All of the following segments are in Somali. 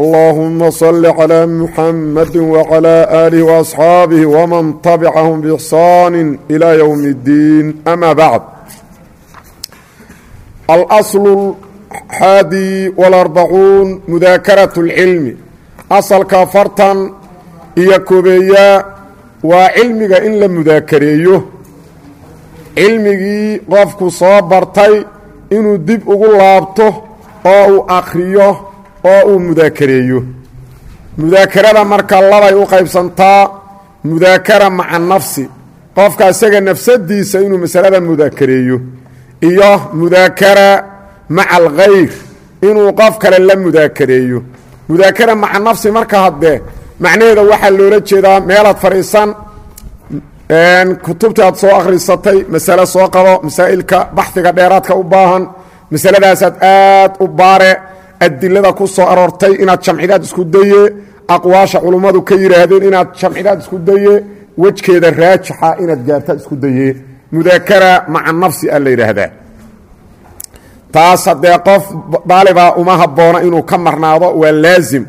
allahuma salli calaa muxamadi wacalaa aalih waasxaabihi waman tabicahum biixsaani ilaa yowmi اddiin ama bacd alaslu xaadi walarbacuun mudaakarat اlcilmi asalka afartan iyo kobeeyaa waa cilmiga in la mudaakareeyo cilmigii qofku soo bartay inuu dib ugu laabto oo uu akhriyo mudaakareeyo mudaakarada marka labay u qaybsantaa mudaakara maca nafsi qofka isaga nafsadiisa inuu masalada mudaakareeyo iyo mudaakara maca alkhayr inuu qof kale la mudaakareeyo mudaakara maca nafsi marka haddee macnaheeda waxaa loola jeedaa meelaad fadhiisan kutubtii aad soo akhrisatay masale soo qabo masaa'ilka baxdiga dheeraadka u baahan masaladaasaad aad u baare adilada ku soo aroortay inaad jamcidaad isku daye aqwaasha culummadu ka yidhaahdeen inaad jamcidaad isku daye wejkeeda raajixa inaad gaartaad isku daye. Mudaakara maca nafsi a la yidhaahdaa taas haddee qof daalibaa uma habboona inuu ka marnaado waa laazim.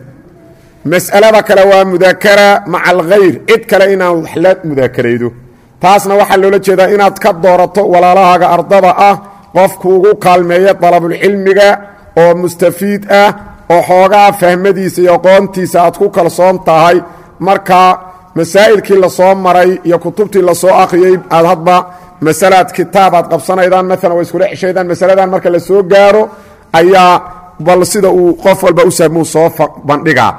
Mas'alada kale waa mudaakara maca alkhayr cid kale inaad wax la mudaakaraydo. Taasna waxaa loola jeedaa inaad ka doorato walaalahaaga ardada ah qofkuugu kaalmeeya dalabulcilmiga oo mustafiid ah oo xoogaa fahmadiisa iyo aqoontiisa aad ku kalsoon tahay. Marka masaa'ilkii la soo maray iyo kutubtii la soo akhriyey aad hadba masalaad kitaab aad qabsanaydaan maalan waa iskula ceshaydaan masaladan marka la soo gaaro ayaa bal sida uu qof walba u soo bandhigaa.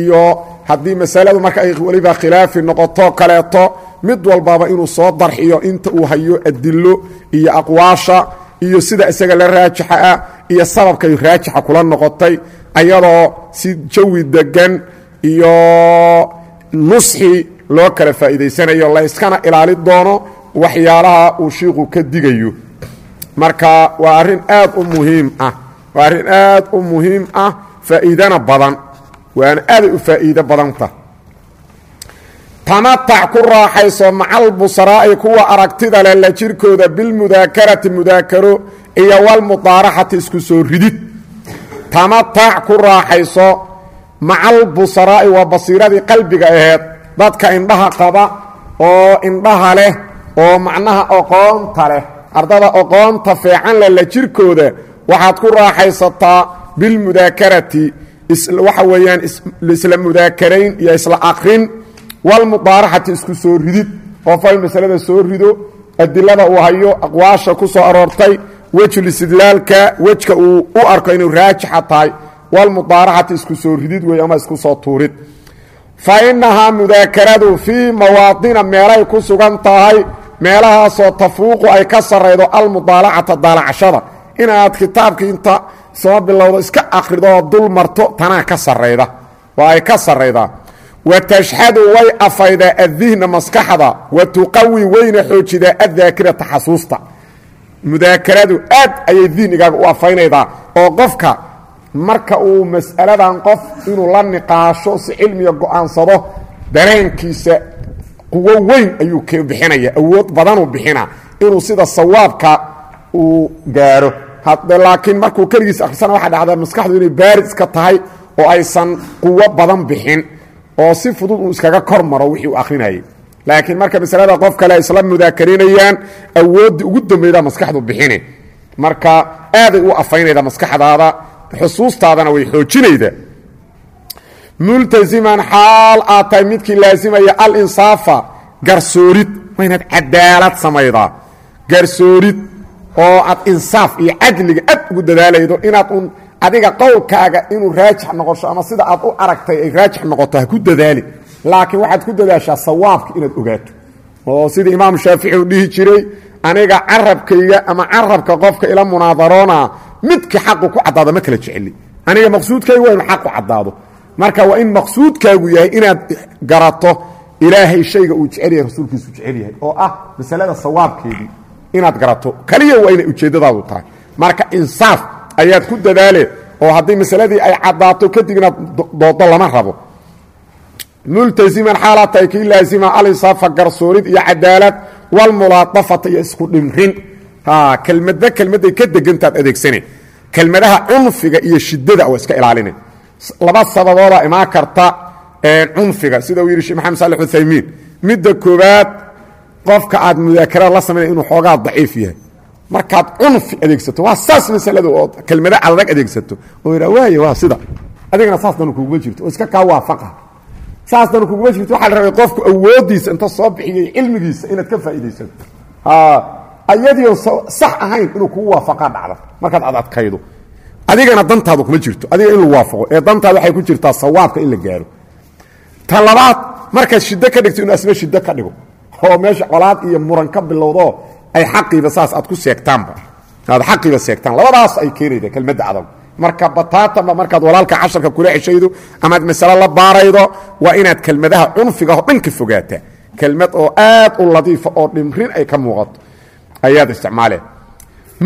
Iyo haddii masaladu marka ay weliba khilaafi noqoto kaleeto mid walbaba inuu soo darxiyo inta uu hayo adilo iyo aqwaasha iyo sida isaga la raajixa ah iyo sababkay raajixa kula noqotay ayadoo si jawi degan iyo nusxi loo kala faa'iidaysanayo la yskana ilaali doono waxyaalaha uu shiiku ka digayo. Marka waa arrin aad u muhiim ah waa arrin aad u muhiim ah faa'iidana badan waana aaday u faa'iido badanta tamatac ku raaxayso macal busaraa'i kuwa aragtida leh la jirkooda bilmudaakarati mudaakaro iyo walmudaaraxati isku soo ridid. Tamatac ku raaxayso macal busaraa'i waa basiiradii qalbiga aheed. Dadka indhaha qaba oo indhaha leh oo macnaha oqoonta leh ardada oqoonta feecan leh la jirkooda waxaad ku raaxaysataa bilmudaakarati waxa weeyaan isla mudaakarayn iyo isla akrin. Walmudaaraxati isku soo ridid qofal masalada soo rido adilada uu hayo aqwaasha ku soo aroortay wejulistidlaalka wejka uu u arko inuu raajixa tahay walmudaaraxati isku soo ridid wey ama isku soo tuurid. Fa innahaa mudaakaradu fii mawaadina meelay ku sugan tahay meelahaasoo tafuuqu ay ka sarraydo almudaalacata daalacashada. Inaad kitaabkii inta soo bilowdo iska akhrido oo dul marto tanaa ka sarrayda waa ay ka sarraydaa wa tashxadu way afaydaa addihna maskaxda wa tuqawi wayna xoojidaa addaakirata xasuusta mudaakaradu aad ayay dihnigaaga u afaynaydaa oo qofka marka uu mas'aladan qof inuu la niqaasho si cilmiga go'aansado dareenkiisa quwo weyn ayuu bixinaya awood badanuu bixina inuu sida sawaabka uu gaaro. Laakiin markuu keligiis akhrisana waxaa dhacdaa maskaxdu inay baarid iska tahay oo aysan quwo badan bixin oo si fudud uu iskaga kor maro wixii uu akhrinayay laakiin marka masalada qof kale isla mudaakarinayaan awooddii ugu dambayda maskaxdu bixine marka aaday u afaynayda maskaxdaada xusuustaadana way xoojinayda. Multasiman xaal aad tahay midkii laasimaya alinsaafa garsoorid. Waa inaad cadaalad samaydaa garsoorid oo aad insaaf iyo cadliga aad ugu dadaalaydo inaad un adiga qowlkaaga inuu raajix noqosho ama sida aad u aragtay ay raajix noqoto ha ku dadaali laakiin waxaad ku dadaashaa sawaabka inaad ogaato. Oo sida imaamu shaafici uu dhihi jiray aniga carabkayga ama carabka qofka ila munaadaroona midkii xaqu ku caddaado ma kala jeceli. Aniga maqsuudkayga waa inu xaqu caddaado marka waa in maqsuudkaagu yahay inaad garato ilaahay shayga uu jecel yahay rasuulkiisu jecel yahay. Oo ah masalada sawaabkeedii inaad garato. Kaliya waa inay ujeeddadaadu tahay. Marka insaaf ayaad ku dadaale oo haddii masaladii ay caddaato kadib doodo lama rabo multasiman xaalaad tahay kii laasima alinsaafa garsoorid iyo cadaalad walmulaadafata iyo isku dhimrin. Kelmadba kelmadday ka degantaad adeegsane. Kelmadaha cunfiga iyo shidada waa iska ilaaline. Laba sababoodaa imaan karta cunfiga. Sida uu yidhi shee maxamed saalex uthaymiin midda koowaad qofka aad mudaakarada la samaynaya inuu xoogaa daciif yahay. Markaad cunfi adeegsato waa saas masaladu oo kelmada adag adeegsato. Oo yidhaa waaya waa sida. Adigana saas danu kuguma jirto oo iska kaa waafaqa saas danu kuguma jirto. Waxaa la rabay qofku awooddiisa inta soo bixiyay cilmigiisa inaad ka faa'iidaysato. Ayadiion sax ahayn inuu kugu waafaqaa dhacda markaad ad adkaydo. Adigana dantaadu kuma jirto. Adiga in lagu waafaqo. Ee dantaada waxay ku jirtaa sawaabka in la gaaro. Ta labaad markaad shiddo ka dhigto inuu asna shiddo ka dhigo oo meesha colaad iyo muran ka bilowdo ay xaqiiba saas aad ku seegtaanba. Aad xaqiiba seegtaan. Labadaas ay keenayda kelmadda adag marka bataatanba markaad walaalka casharka kula ceshaydo amaad masale la baaraydo waa inaad kelmadaha cunfiga oo dhan ka fogaataa kelmad oo aad u ladiifa oo dhimrin ay ka muuqato. Ayaad isticmaaleen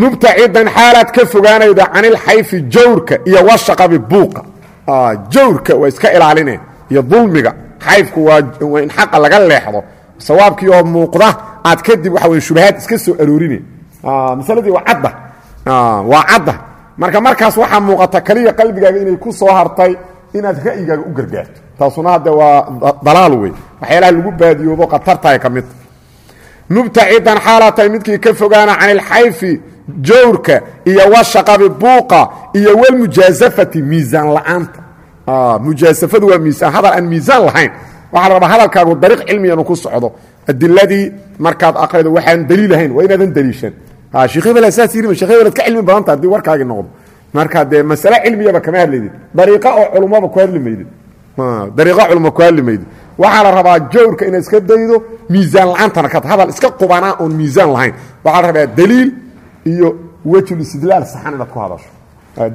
mubtacidan xaalaad ka fogaanayda canilxayfi jawrka iyo washaqabi buuqa. Jawrka waa iska ilaalineen iyo dulmiga. Xayfku waa in xaqa laga leexdo. Sawaabkii oo muuqda aad kadib waxa wey shubahaad iska soo aroorine masaladii waa cadda. Waa cadda marka markaas waxaa muuqata kaliya qalbigaaga inay ku soo hartay inaad ra'yigaaga u gargaarto. Taasuna hadde waa dalaal wey waxyaalaha lagu baadiyoobo khatartahay ka midta mubtacidan xaalaa tahay midkii ka fogaana can ilxayfi jawrka iyo washaqabi buuqa iyo walmujaasafati miisaan la'aanta. Mujaasafadu waa miisaan hadal aan miisaan lahayn. Waxaa la rabaa hadalkaagu dariiq cilmiga inuu ku socdo. Adiladii markaad aqrido waxaan daliil ahayn waa inaadan daliishan sheekh hebel saas yiri sheekh hebel ka cilmi badanta haddii warkaagi noqdo marka dee masale cilmiyaba kama hadlaydid dariiqa oo culummaba ku hadli maydid dariiqa culumma ku hadli maydid waxaa la rabaa jawrka inaad iska daydo miisaan la'aantana ka hadal iska qubanaa oon miisaan lahayn. Waxaa la rabaa daliil iyo wejul istidlaal saxan inaad ku hadasho.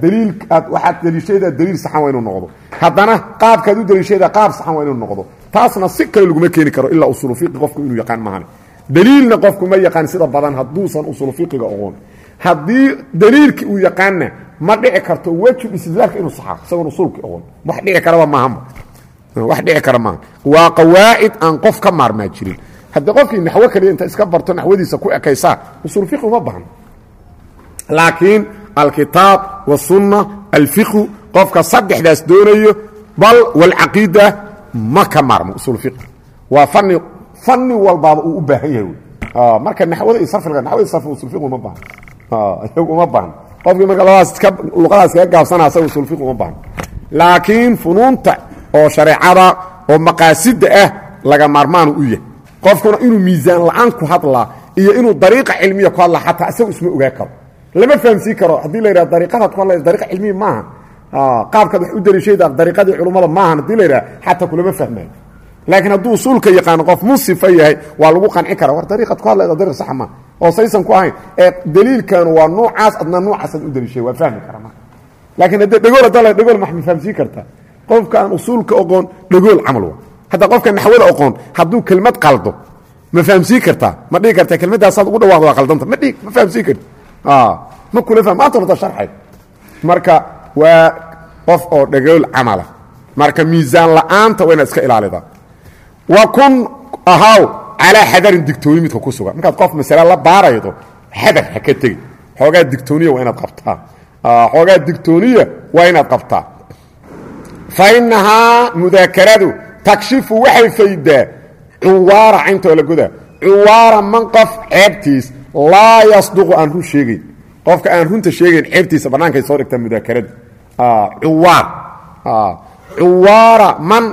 Daliil aad waxaad daliishaydaa daliil saxan waa inuu noqdo. Haddana qaabkaad u daliishaydaa qaab saxan waa inuu noqdo. Taasna si kale laguma keeni karo ilaa usulu fiqi qofku inuu yaqaan maahan daliilna qofku ma yaqaan sida badan hadduusan usulu fiqiga oqoon haddii daliilkii uu yaqaanna ma dhici karto wejul istidlaalka inuu saxaa isagoon usulki oqoon wax dhici karaba maahanba wax dhici kara maaha waa qawaacid aan qof ka maarmaa jirin. Haddii qofkii naxwo kaliya inta iska barto naxwadiisa ku ekaysaa usul fiqi uma baahno laakiin alkitaab wasunna alfiqhu qofka saddexdaas doonayo bal walcaqiida ma ka maarmo usul fiqi waa fani fani walbaaba uu u baahan yahay. Marka naxwada iyo sarfiga naxwada sarfi usul fiqi uma baahno iyagu uma baahno qofkii marka labadaas luqadaas kaga gaabsanaa asaga usul fiqi uma baahno laakiin funuunta oo shareecada oo maqaasida ah laga maarmaanu u yahay. Qofkuna inuu miisaan la'aan ku hadlaa iyo inuu dariiqa cilmiya ku hadlaa xataa isagu isma ogaa karo. Lama fahamsiin karo haddii la yidhaha dariiqadaad ku hadlaysa dariiqa cilmiya maaha qaabkaad wax u dariishayda dariiqadii culummada maahan haddii la yidhaha xataa kulama fahmayo laakiin hadduu usuulka yaqaano qof musifa yahay waa lagu qanci kara war dariiqaad ku hadlayda dariiq sax ma oo saysan ku ahayn ee daliilkanu waa nuucaas adna nuucaasaad u dariishay waa fahmi kara marka laakiin haddee dhagool haddaa la dhagool ma fahamsiin kartaa qofka aan usuulka oqoon dhagool camal wa hadda qofka naxwada oqoon hadduu kelmad qaldo ma fahamsiin kartaa ma dhigi karta kelmadaasaad ugu dhawaaqdo waa qaldanta. Ma dhig ma fahamsiin karti ma kula faham maanta horta sharxay. Marka waa qof oo dhagool camala. Marka miisaan la'aanta waa inaad iska ilaalidaa wa kun ahaaw calaa xadarin digtooni ku sugan. Markaad qof masale la baaraydo xadar ha ka tegi. Xoogaa digtooniya waa inaad qabtaa. Xoogaa digtooniya waa inaad qabtaa. Fa innahaa mudaakaradu takshifu waxay faydaa cuwaara cayntoo la godaa cuwaara man qof ceebtiis laa yasduqu aan run qofka aan runta sheegayn ceebtiisa bannaankay soo dhigtaa mudaakaradu cuwaar. Cuwaara man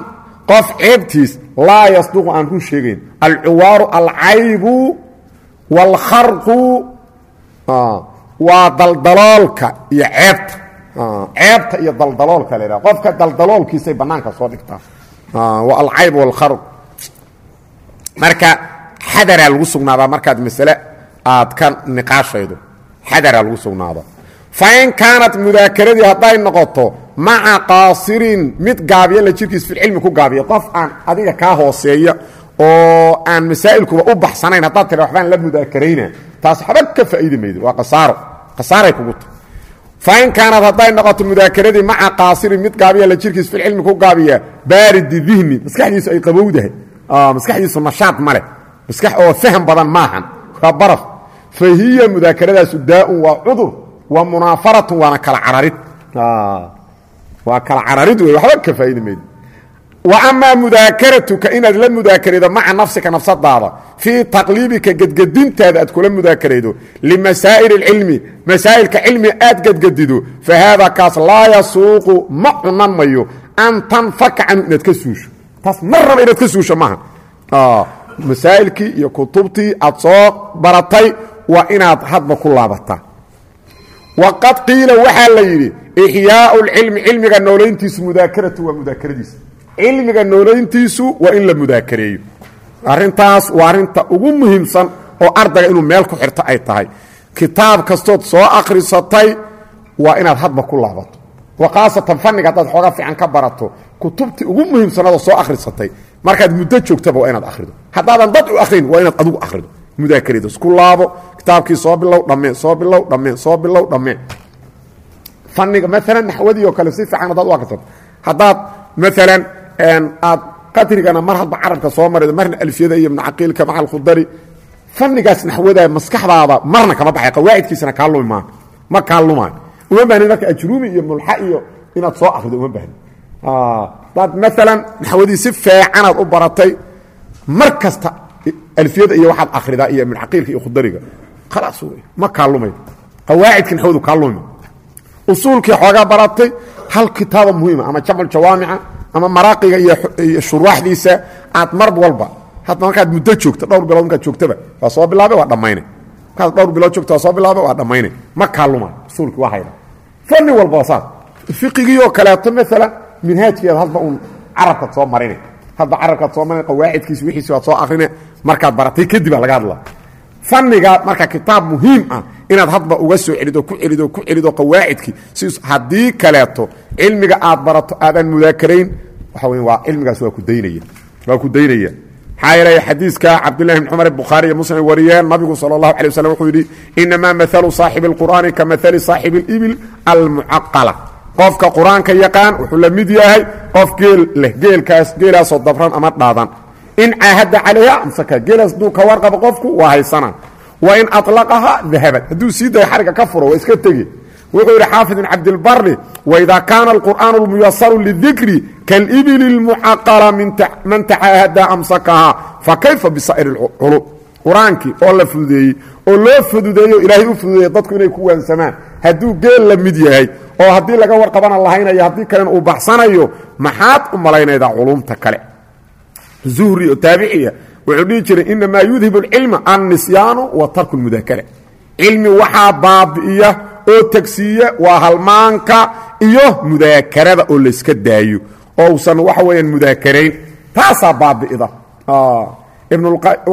qof ceebtiis laa yasduqu aan run sheegayn alcuwaaru alcaybu wاlkharqu waa daldaloolka iyo ceebta. Ceebta iyo daldaloolka la yidhaha qofka daldaloolkiisay bannaanka soo dhigtaa waa alcayb wاlkharq marka xadaraa lagu sugnaadaa markaad masale aad ka niqaashaydo. Xadaraa lagu sugnaada fain kaanat mudaakeradii hadday noqoto maca qaasirin mid gaabiya la jirkiis filcilmi ku gaabiya qof aan adiga kaa hooseeya oo aan masaa'ilkuba u baxsanayn haddaad tira waxbaan la mudaakarayna taas waxba ka faa'iidi maydo. Waa qasaaro khasaaray kugu tahay fain kaanad hadday noqoto mudaakaradii maca qaasirin mid gaabiya la jirkiis filcilmi ku gaabiya baaridi dihni maskaxdiisu ay qabowdahay. Maskaxdiisu nashaad ma maskax oo faham badan maahan waa baraf. Fa daa'un waa cudur wa munaafaratun waana kala cararid waa kala cararid wey waxba ka faa'iidi maydo wa amaa mudaakaratuka inaad la mudaakaraydo maca nafsika nafsadaada fii taqliibika gedgedintaada aad kula mudaakaraydo limasaa'il اlcilmi masaa'ilka cilmi aad gedgedido fa haada kaas laa yasuuqu ma cunan mayo an tanfaka canhu inaad ka suusho. Taas mar raba inaad ka suusho maaha. Masaa'ilkii iyo kutubtii aad soo baratay waa inaad hadba ku laabataa. Waqad qiila waxaa la yidhi ixyaau اlcilmi cilmiga noolayntiisu mudaakaratu waa mudaakaradiisa cilmiga noolayntiisu waa in la mudaakareeyo arrintaas waa arrinta ugu muhiimsan oo ardayga inuu meel ku xirto ay tahay kitaab kastood soo akhrisatay waa inaad hadba ku laabato wa khaasatan fanniga haddaad xooga fiican ka barato kutubtii ugu muhiimsanaadoo soo akhrisatay markaad muddo joogtaba waa inaad akhrido haddaadan dad u akhrin waa inaad adigu akhrido mudaakareedo isku laabo kitaabkii soo bilow dhammee soo bilow dhammee soo fanniga maalan naxwadii oo kale si fiican haddaad u akhrisato haddaad maalan aad qadrigana mar hadba carabka soo marido marna alfiyada iyo ibnucaqiilka maca alkhudari fannigaas naxwada maskaxdaada marna kama baxay qawaacidkiisana kaa lumi ma kaa lumaan uma baahnin marka ajruumi iyo mulxa iyo inaad soo akrido uma baahnin. Daad maalan naxwadii si feecanaad u baratay mar kasta alfiyada iyo waxaad akhridaa iyo ibnucaqiilka iyo khudariga. Khalaas wey ma kaa lumay qawaacidka naxwadu kaa lumi usuulkii xoogaa baratay hal kitaaba muhiima ama jamcu jawaamica ama maraaqiga iyo shuruuxdiisa aad mar walba hadda markaad muddo joogto dhowr bilood markaad joogtaba waa soo bilaabay waa dhammayna markaad dhowr bilood joogto waa soo bilaabay waa dhammaynay ma kaaluma usuulkii waa hayda fanni walba waa saas. Fiqigii oo kaleeto maalan minhaajkeeda hadba uun carabkaad soo marinay hadba carabkaad soo marinay qawaacidkiisi wixiisi waad soo akhrine markaad baratay kadib laga hadlaa fanniga marka kitaab muhiim ah inaad hadba uga soo celido ku celido ku celido qawaacidkii si haddii kaleeto cilmiga aad barato aadan mudaakarayn waxa wey waa cilmigaas waa ku daynaya waa ku daynaya. Maxaa yeelay xadiiska cabdullahi bn cumar bukhaari iyo muslim wariyeen nabigu sala allahu alay waslm wuxuu yidhi inamaa maalu saaxibi اlqur'aani ka maali saaxibi اlibil almucaqala. Qofka qur'aanka yaqaan wuxuu la mid yahay qof geel leh geelkaas geelaasoo dabran ama dhaadan in caahada calayha amsaka gelas duu ka warqabo qofku waa haysana wa in alaqaha dahabad hadduu sii dayo xariga ka furo waa iska tegi wuxuu yidhi xaafid bn cabdilbari waidaa kaana alqur'aanu lmuyasaru lidikri kalibili lmucaqala man tacaahada amsakaha fa kayfa bisaa'ir culub qur'aankii oo la fududeeyey oo loo fududeeyo ilaahay u fududeeye dadku inay ku waansamaan hadduu geel la mid yahay oo haddii laga warqabana lahaynayo haddii kalena uu baxsanayo maxaad u malaynaydaa culumta kale zuhri oo taabiciya wuxuu dhihi jiray inamaa yudhib اlcilma annisyaanu wa tarku اlmudaakara cilmi waxaa baabi'iya oo tegsiiya waa halmaanka iyo mudaakarada oo layska daayo oo usan waxa weeyaan mudaakarayn taasaa baabi'da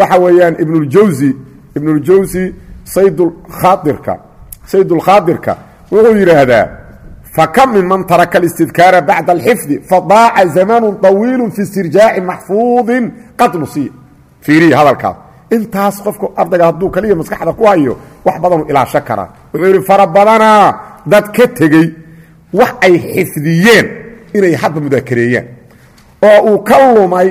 waxa weeyaan ibnuljawsi ibnuljawsi saydkhaadirka saydulkhaadirka wuxuu yidhaahdaa fakam min man taraka alistidkaara bacda alxifdi fadaaca zamanu طawiilu fi istirjaaci maxfuudin qad nusiya fiiriya hadalkaas intaas qofku ardayga hadduu kaliya maskaxda ku hayo wax badanu ilaasho karaa wuxuu yidhi fara badanaa dad ka tegey wax ay xifdiyeen inay hadba mudaakareeyaan oo uu ka lumay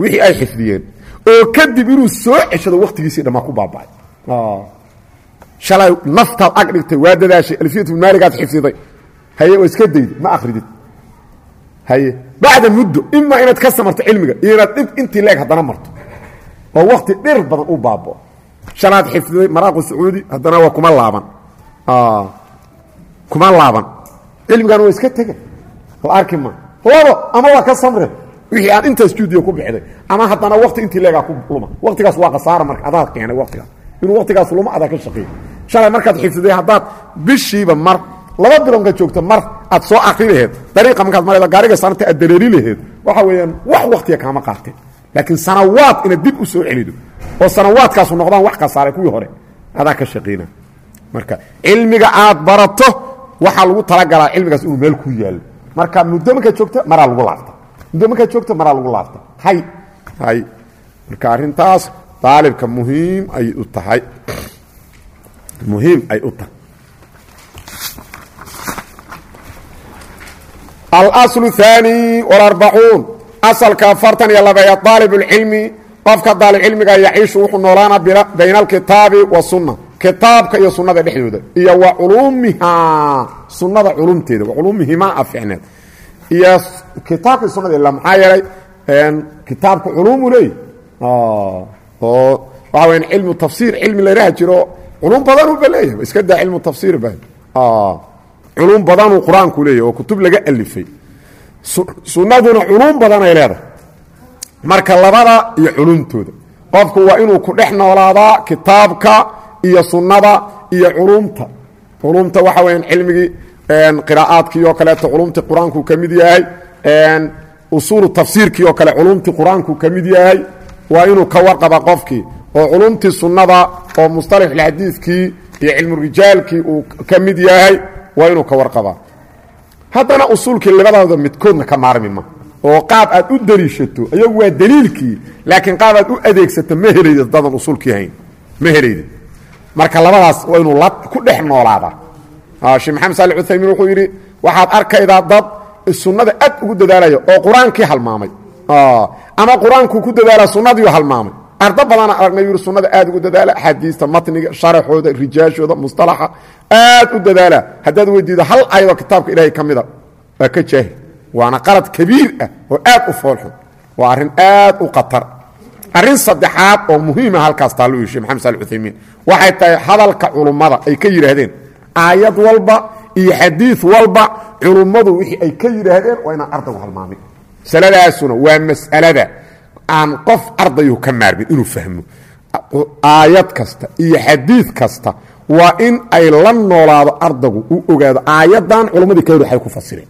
wixii ay xifdiyeen oo kadib inuu soo ceshado wakhtigiisii dhammaa ku baaba'ay shalay naftaad ag dhigtay waa dadaashay alfiyat maaligaad xifdiday haye oo iska dayday ma akridid haye bacda muddo imaa inaad ka samarto cilmiga iyo inaad dhib intii leeg haddana marto. Oo wakti dhir badan u baabo shalaad xifdiday maraaqu sacuudi haddana waa kuma laaban. Kuma laaban. Cilmigan waa iska tega la arki ma. Labo ama waa ka samre. Wixii aan intaas juudiya ku bixday ama haddana wakti intii leegaa ku luma. Waktigaas waa khasaara marka adaa keenay waktigaas inuu waktigaas luma adaa ka shaqeeya shalay markaad xifdiday haddaad bishiiba mar laba biloonka joogto mar aad soo akri laheed dariiqa markaad marayda gaariga saaranta aad dareeri laheed waxa weeyaan wax waktiga kaama qaateen laakiin sanawaad inaad dib u soo celido oo sanawaadkaasu noqdaan wax khasaaray kuwii hore. Adaa ka shaqayna marka cilmiga aad barato waxaa lagu talagalaa cilmigaas inuu meel ku yaallo. Marka muddo markaad joogto maraa lagu laabta. Muddo markaad joogto maraa lagu laabta. Hay hay. Marka arrintaas daalibka muhiim ay u tahay. Muhiim ay u tahay alslu haani alarbacuun asalka afartan iyo labeeya daalibulcilmi qofka daalibcilmiga yaciishu wuxuu noolaana bayna alkitaabi wasunna kitaabka iyo sunnada dhexdooda iyo wa culuumiha sunnada culumteeda culuumihimaa aficneed iyo kitaabka iyo sunada ila maxaa yeelay kitaabka culuumu leey oo waxaa weya cilmu tafsiir cilmi ladhaha jiro culum badan u ba leeyahay iska daa cilmu tafsiir ba culum badanuu qur'aanku leeyahy oo kutub laga alifay. Sunnaduna culum badanay leedahay. Marka labada iyo culumtooda. Qofku waa inuu ku dhex noolaadaa kitaabka iyo sunnada iyo culumta. Culumta waxa weya cilmigii qiraa'aadkii oo kaleeto culumtii qur'aanku ka mid yahay. Usuulu tafsiirkii oo kale culumtii qur'aanku ka mid yahay. Waa inuu ka warqaba qofkii oo culumtii sunnada oo musطalaxxadiidkii iyo cilmurijaalkii uu ka mid yahay waa inuu ka warqabaa. Haddana usuulkii labadooda midkoodna ka maarmi ma. Oo qaab aad u deliishato iyagu waa daliilkii laakiin qaab aad u adeegsato ma helaydi dadan usuulkii hayn. Ma helaydi marka labadaas waa inuu la ku dhex noolaadaa sheekh maxamed saali cuthaymiin wuxuu yidhi waxaad arkaydaa dad sunnada aad ugu dadaalaya oo qur'aankii halmaamay. Ama qur'aankuu ku dadaala sunnadiiu halmaamay ardo badana aragnay yuri sunnada aad ugu dadaala axaadiista matniga sharaxooda rijaashooda musطalaxa aad u dadaala. Haddaad weydiido hal ayadoo kitaabka ilaahay ka mida waa ka jaahil. Waana qalad kabiir ah oo aad u foolxun. Waa arrin aad u khatar. Arrin saddexaad oo muhiima halkaas taallu yishe maxamed sali uthaymiin waxay tahay hadalka culummada ay ka yidhaahdeen. Aayad walba iyo xadiid walba culummadu wixii ay ka yidhaahdeen waa inaan ardaygu halmaamin. Masaladaasuna waa mas'alada aan qof ardayu ka maarmin inuu fahmo. Aayad kasta iyo xadiid kasta waa in ay la noolaado ardaygu uu ogaado aayaddan culummadii ka hor waxay ku fasireen.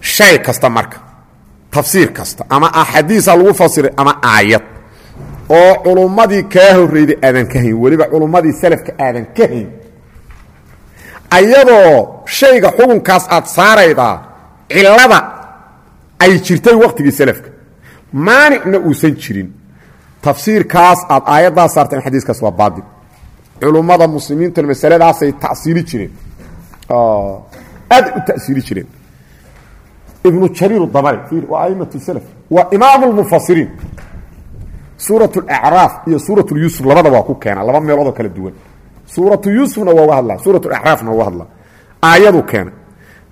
Shay kasta marka tafsiir kasta ama axaadiisa lagu fasiray ama aayad oo culummadii kaa horreyday aadan ka hayn weliba culummadii salafka aadan ka hayn ayadoo shayga xukunkaas aad saaraydaa cilada ay jirtay wakhtigii salafka maanicna uusan jirin. Tafsiirkaas aad aayaddaa saartay ama xadiiskaas waa baatil culummada muslimiintuna masaladaasay tasiili jireen. Aaday u tasiili jireen. Ibnu jariir dabari waa aimatu salaf waa imaam lmufasiriin suurat اlacraaf iyo suurat lyusuf labada waa ku keena laba meeloodoo kala duwan. Suuratu yuusufna waa uga hadlaa suurat acraafna waa uga hadlaa. Aayadu keenay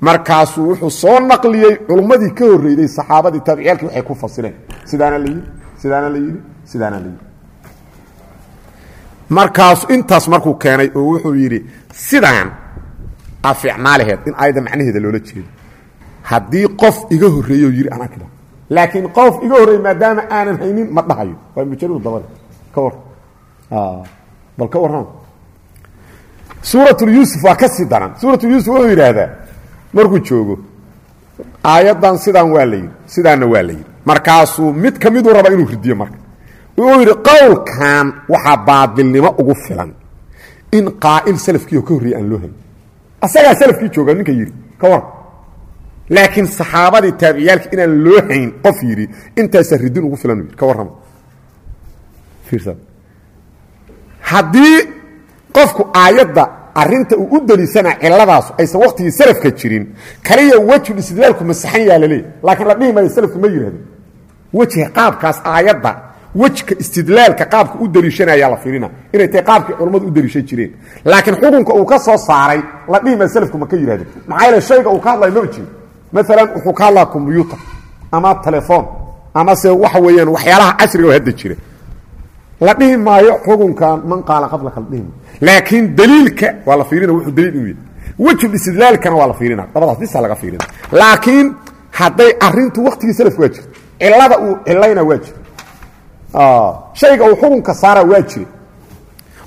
markaasuu wuxuu soo naqliyey culummadii ka horreyday saxaabadii taabiciyaalkii waxay ku fasireen sidaana la yidhi sidaana la yidhi sidaana la yidhi. Markaasu intaas markuu keenay oo wuxuu yidhi sidaan a fiicnaa laheed in aayadda macnaheeda loola jeedo. Haddii qof iga horreeyo yidhi anaa kida laakiin qof iga horreey maadaama aanan haynin ma dhahayo. Waa mujarid dabale ka war. Bal ka warran suuratulyuusuf waa ka sii daran suuratulyuusuf wuxuu yidhaahdaa markuu joogo aayaddan sidaan waa la yidhi sidaanna waa la yidhi markaasuu mid ka miduu raba inuu ridiyo marka. Wuxuu yidhi qowlkan waxaa baadilnimo ugu filan in qaa'il salafkiioo ka horreeyey aan loo hayn asagaa salafkii jooga ninka yidhi ka war laakiin saxaabadii taabiciyaalka inaan loo hayn qof yidhi intaasaa ridin ugu filan ka warrama haddii qofku aayadda arinta uu u deliisana ciladaasu aysan waktigii salafka jirin. Kaliya wejul istidlaalku masaxan yaa laleey laakiin la dhihi maayo salafku ma yidhahdo wejiga qaabkaas aayadda wejka istidlaalka qaabka u deliishanayaa la fiirina. Inay tahay qaabkii culammadu u deliishan jireen. Laakiin xukunka uu ka soo saaray la dhihi maayo salafku ma ka yidhahdo maxaa yeele shayga uu ka hadlayo maba jiro maalan wuxuu ka hadlaa kombyuutar ama telefoon amase waxa weeyaan waxyaalaha casriga oo hadda jira la dhihi maayo xukunkan man qaala qablaka la dhihi. Maayo laakiin daliilka waa la fiirina wuxuu daliil inuu yahay wejul istidlaalkana waa la fiirina labadaas bisa laga fiirina. Laakiin hadday arintu waktigii salafka waa jirta cilada uu cilayna waa jira shayga uu xukunka saara waa jira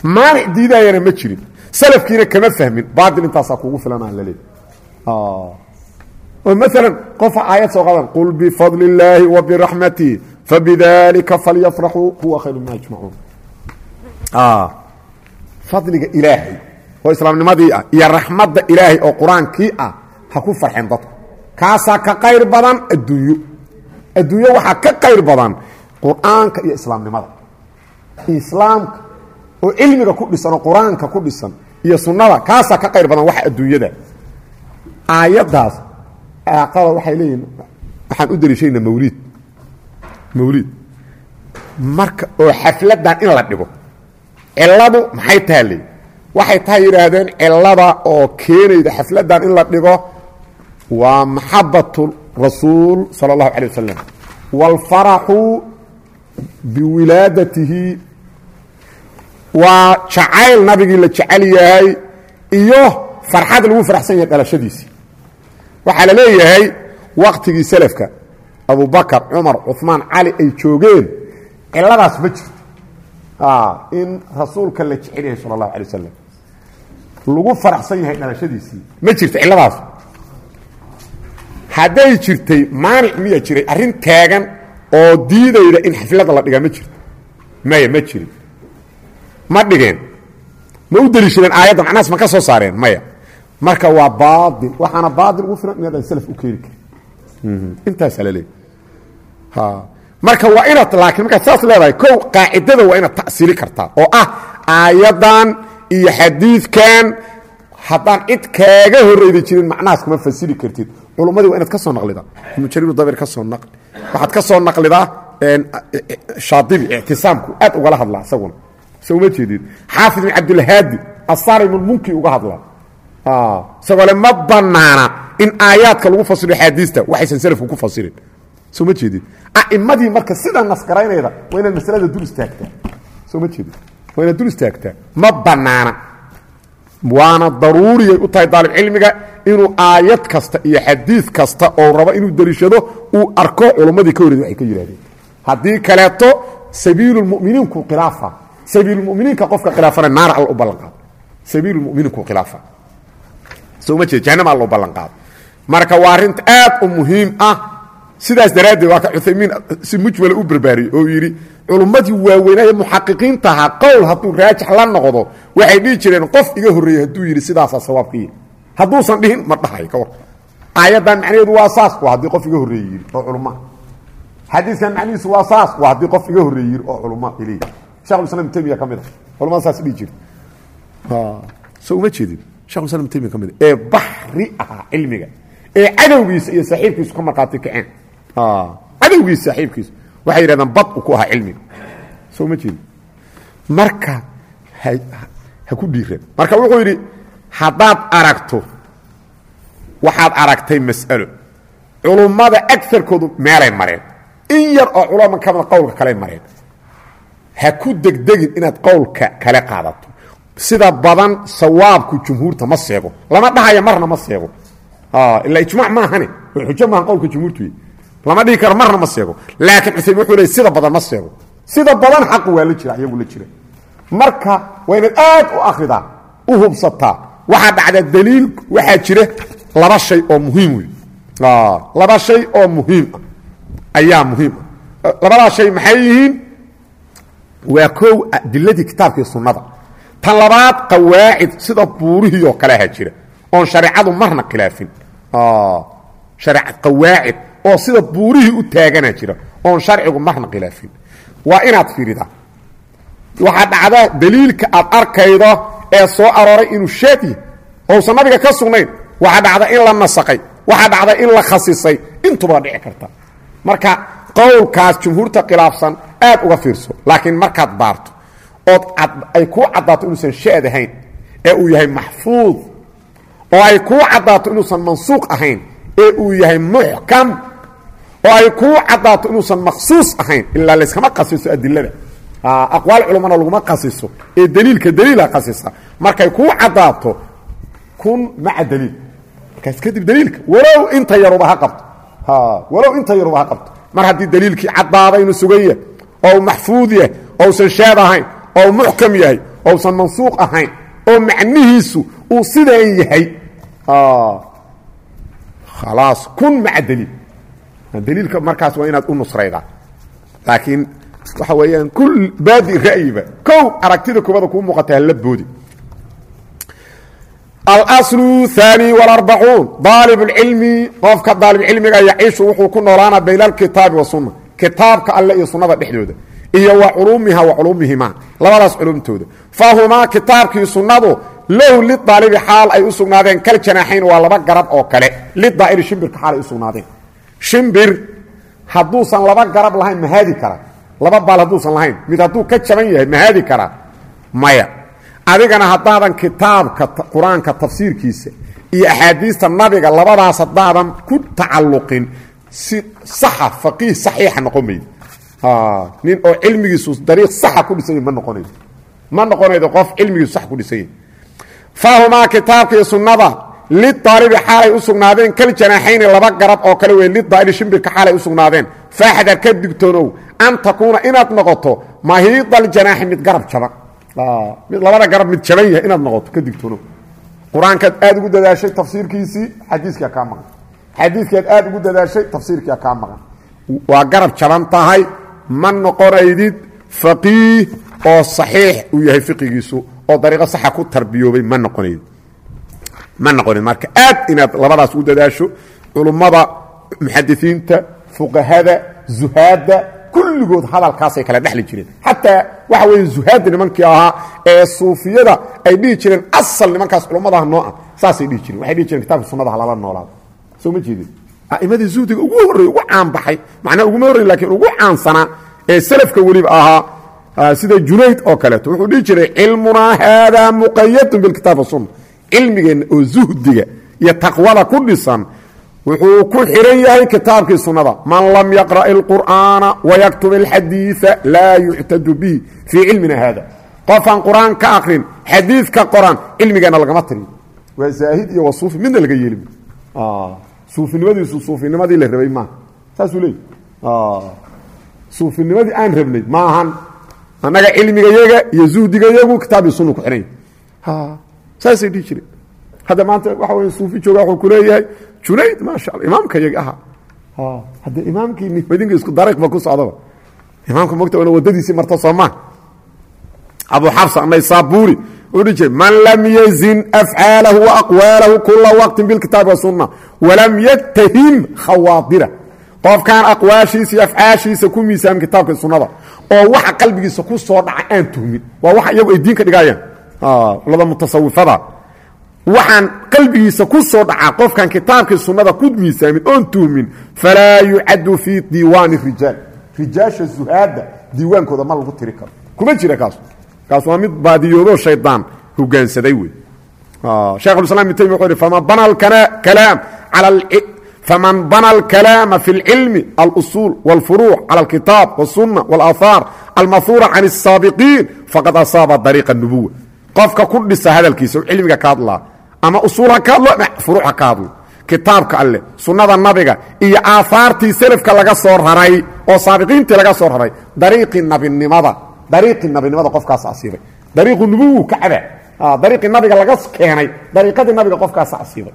maanic diidaayana ma jirin. Salafkiina kama fahmin baatil intaasaa kugu filanaa laleey oo maalan qofa aayad soo qadan qul bifadli illaahi wa biraxmatihi fabidalika falyafraxuu huwa khayru ma yajmacuun fadliga ilaahay oo islaamnimadii ah iyo raxmadda ilaahay oo qur'aankii ah ha ku farxeen dadku kaasaa ka qayr badan adduunyo adduunyo waxaa ka qayr badan qur'aanka iyo islaamnimada islaamka oo cilmiga ku dhisan oo qur'aanka ku dhisan iyo sunnada kaasaa ka qayr badan waxa adduunyada aayaddaas aaqada waxay leeyihiin waxaan u dariishayna mawliid mawliid marka oo xafladan in la dhigo. Ciladu maxay taha le waxay tahay yidhaahdeen cilada oo keenayda xafladan in la dhigo waa maxabatu rasuul sala allahu calay wasalam wاlfaraxu biwilaadatihi waa jacayl nabigii la jecel yahay iyo farxad lagu farxsan yahay dhalashadiisii waxaa la leeyahay waktigii selafka abubakar cumar cuثmaan cali ay joogeen ciladaas ma jirto. In rasuulka la jecel yahay sala اllahu alay wasalam lagu faraxsan yahay dhalashadiisii. Ma jirto ciladaas. Hadday jirtay maanic miya jiray arrin taagan oo diidayda in xaflada la dhigaa ma jirto. Maya ma jirin. Ma dhigeen. Ma u deliishadeen aayadda macnahaas ma ka soo saareen maya. Marka waa baail waxaana baail ugu filan inaadaan salaf u keeni karin. Intaasaa la leeyahy marka waa inaad laakiin markaad saas leedahay kow qaacidada waa inaad ta'siili kartaa oo ah aayaddan iyo xadiidkan. Haddaan cid kaaga horreyda jirin macnahaas kuma fasiri kartid. Culummadii waa inaad ka soo naqlidaa ibnu jariir dabir ka soo naqli. Waxaad ka soo naqlidaa shaadibi ictisaamku. Aad ugala hadlaa isaguna. So uma jeedid xaafid bin cabdilhaadi asarimulmunki uga hadlaa. Isagoo le ma banaana in aayaadka lagu fasiro xaadiista waxaysan salafku ku fasirin soo ma jeedid a'imadii marka sidaa nasgaraynayda waa inaad masalada dul istaagtaa. Soo ma jeedid waa inaad dul istaagtaa. Ma banaana waana daruuriyay u tahay daalibcilmiga inuu aayad kasta iyo xadiid kasta oo rabo inuu deliishado uu arko culummadii ka horreed waxay ka yidhahdeen haddii kaleeto sabiilulmuminiinku khilaafa. Sabiilulmuminiinka qofka khilaafana naar alla u ballanqaado sabiilulmuminiinku khilaafa. Soo ma jeed? Jahanama alla u ballanqaado marka waa arrinta aad u muhiim ah sidaas daraaddeed waa ka cuthaymiin si mujmala u barbaariyey oo yidhi culummadii waaweynaaye muxaqiqiinta ahaa qowl hadduu raajix la noqdo waxay dhihi jireen qof iga horreeyey hadduu yidhi sidaasaa sawaabka yihi hadduusan dhihin ma dhahay ka war. Aayaddan macnaheedu waa saas waa haddii qof iga horreeye yidhi oo culummaa xadiiskan macnihiisu waa saas waa haddii qof iga horreeye yidhi oo culummaa iley shekhulislam ibn taymiya ka mid a culamada saas dhihi jirta so uma jeedin. Shekhulislam ibn taymiya ka mid a ee baxri ahaa cilmiga ee cadowgiisa iyo saaxiibkiisu ka markhaati kaceen cadowgiisa saaxiibkiisu waxay yidhahdeen bad ku ahaa cilmiga soo ma jeedin marka ha ku dhiireen marka wuxuu yidhi haddaad aragto waxaad aragtay mas'alo. Culummada agarkoodu meelay mareen. In yar oo culama kamida qowlka kaley mareen. Ha ku degdegin inaad qowlka kale qaadato. Sida badan sawaabku jumhuurta ma seego. Lama dhahayo marna ma seego. Ila ijmac maahane oo xujo maaha qowlka jumhuurtu lama dhihi karo marna ma seego. Laakiin cusaym wuxuu leey sida badan ma seego. Sida badan xaqu waa la jira iyagu la jira marka waa inaad aad u akridaa u hubsataa. Waxaa dhacda daliil waxaa jira laba shay oo muhiim wey laba shay oo muhiim ah. Ayaa muhiim ah. Labadaa shay maxay yihiin? Waa kow adiladii kitaabkii sunnada. Tan labaad qawaacid sida buurihii oo kale ahaa jira oon shareecadu marna khilaafin. Qawaacid oo sida buurihii u taagana jira oon sharcigu marna khilaafin. Waa inaad fiiridaa waxaa dhacda daliilka aad arkaydo ee soo arooray inuu shaad yahy ousan nabiga ka sugnayn. Waxaa dhacda in la nasakay waxaa dhacda in la khasisay intuba dhici karta. Marka qowlkaas jumhuurta khilaafsan aad uga fiirso laakiin markaad baarto ood ay kuu caddaato inuusan shaad ahayn ee uu yahay maxfuud oo ay kuu caddaato inuusan mansuuq ahayn ee uu yahay muxkam oo ay kuu caddaato inuusan maqsuus ahayn ilaa layskama qasiso adilada. Aqwaal culammana laguma qasiso ee daliilka daliila qasisa markay kuu caddaato kun maca daliil. Markaas kadib daliilka walow inta yaruba ha qabto. Walow inta yaruba ha qabto. Mar haddii daliilkii caddaada inuu sugan yahay oo maxfuud yahay ousan shaad ahayn oo muxkam yahay ousan mansuuq ahayn oo macnihiisu uu sidaan yahay khalaas kun maca daliil daliilka markaas waa inaad u nusraydaa laakiin waxa weeyaan kul baadi ra'yiba kow aragtida kubada kuu muuqata hala boodi. Alslu haani wاlarbacuun daalib اlcilmi qofka daalibcilmiga yaciishu wuxuu ku noolaana bayna alkitaabi wasunna kitaabka alle iyo sunnada dhexdooda. Iyo wa culuumiha wa culuumihima. Labadaas culumtooda fahumaa kitaabkii sunnadu lahu lidaalibi xaal ay u sugnaadeen. Kal janaaxayn waa laba garab oo kale. Lidaa'iri shimbirka xaal ay u sugnaadeen shimbir hadduusan laba garab lahayn ma haadi karaa laba baal hadduusan lahayn. Mid hadduu ka jaban yahay ma haadi maya adigana haddaadan kitaabka qur'aanka tafsiirkiisa iyo axaadiista nabiga labadaas haddaadan ku tacalluqin si saxa faqiih saxiixa noqon maydo nin oo cilmigiisu dariiq saxa ku dhisanya ma noqonaydo ma noqonaydo qof cilmigiisu sax ku dhisanya fahumaa kitaabka sunnada lidaalibi xaalay u sugnaadeen kal janaaxayni laba garab oo kale wey lidaalibi shimbirka xaalay u sugnaadeen faaxdar ka digtoonow an takuuna inaad noqoto mahiidal janaaxi mid garab jaban labada garab mid jaban yahay inaad noqoto ka digtoonow qur'aankaad aad ugu dadaashay tafsiirkiisii xadiiskiia kaa maqan xadiiskaad aad ugu dadaashay tafsiirkia kaa maqan waa garab jaban tahay ma noqonaydid faqiih oo saxiix uu yahay fiqigiisu oo dariiqo saxa ku tarbiyoobay ma noqonaydid ma noqonayd marka. Aad inaad labadaas ugu dadaasho culummada muxadisiinta fuqahada zuhaadda kulligood hadalkaasay kala dhexli jireen. Xataa waxa weeye zuhaadda nimankii ahaa ee suufiyada ay dhihi jireen asal nimankaas culummadaha noo ah saasay dhihi jireen. Waxay dhihi jireen kitabka sunnada halala noolaado soo ma jeedin? A'imadii zuhdiga ugu horrey ugu caanbaxay macnaa uguma horrey lakiin ugu caansanaa ee salafka weliba ahaa sida junayd oo kaleeto. Wuxuu dhihi jiray cilmunaa haadaa muqayadun bilkitaab wasunna cilmigeenna oo zuhdiga iyo taqwada ku dhisan wuxuu ku xihan yahay kitaabkii sunnada man lam yaqra' اlqur'aana wayaktub اlxadiiثa laa yuctadu bihi fii cilmina haada qofaan qur'aan ka akrin xadiid ka qoran cilmigeenna lagama tiriyo waa zaahid iyo waa suufi midna laga yeeli suufinimadiisu suufinimadii la rabay maaha saasuu leey suufinimadii aan rabnay maahan annaga cilmigayaga iyo zuhdigayagu kitaabii sunna ku xihanya saasay dhihi jireen hadda maanta waxa wey suufi jooga wuxuu ku leeyahay junayd maasha alla imaamka yaga aha. Hadde imaamkii madinka isku dariiqba ku socdaba imaamka mogta wana waddadiisii marto soo maa abu xabsa naysaburi wuxuu dhihi jiray man lam yazin afcaalahu wa aqwaalahu kula waqtin bilkitaabi wasunna walam yatahim khawaadira. Qofkaan aqwaashiisa iyo afcaashiisa ku miisaamin kitaabka sunnada oo waxa qalbigiisa ku soo dhaca aan tuhmin waa waxa iyagu ay diinka dhigayaan lada mutasawifada waxaan qalbigiisa ku soo dhacaa qofkan kitaabkii sunnada ku miisaamin oon tuhmin falaa yucadu fii diiwaani rijaal rijaasha zuhaadda diiwaankooda ma lagu tiri karo kuma jira kaas kaas waa mid baadiyoobo shaydaan hogaansaday wey shekhulislam ibn taymiya wuxuu yhi faman bana kalaam cala faman bana alkalaama fi اlcilmi alusuul wاlfuruuc cala alkitaab wاsunna wاlaahaar almahuura can الsaabiqiin faqad asaaba dariiqa nubuwa qofka ku dhisa hadalkiisa cilmiga ka hadlaa ama usuul ha ka hadlo ama furuuc ha ka hadlo. Kitaabka alleh sunnada nabiga iyo aahaartii selafka laga soo raray oo saabiqiintii laga soo raray dariiqii nabinimada dariiqii nabinimada qofkaas asiibay. Dariiqu nubuwu kacaba ah, dariiqii nabiga laga keenay dariiqadii nabiga qofkaas asiibay.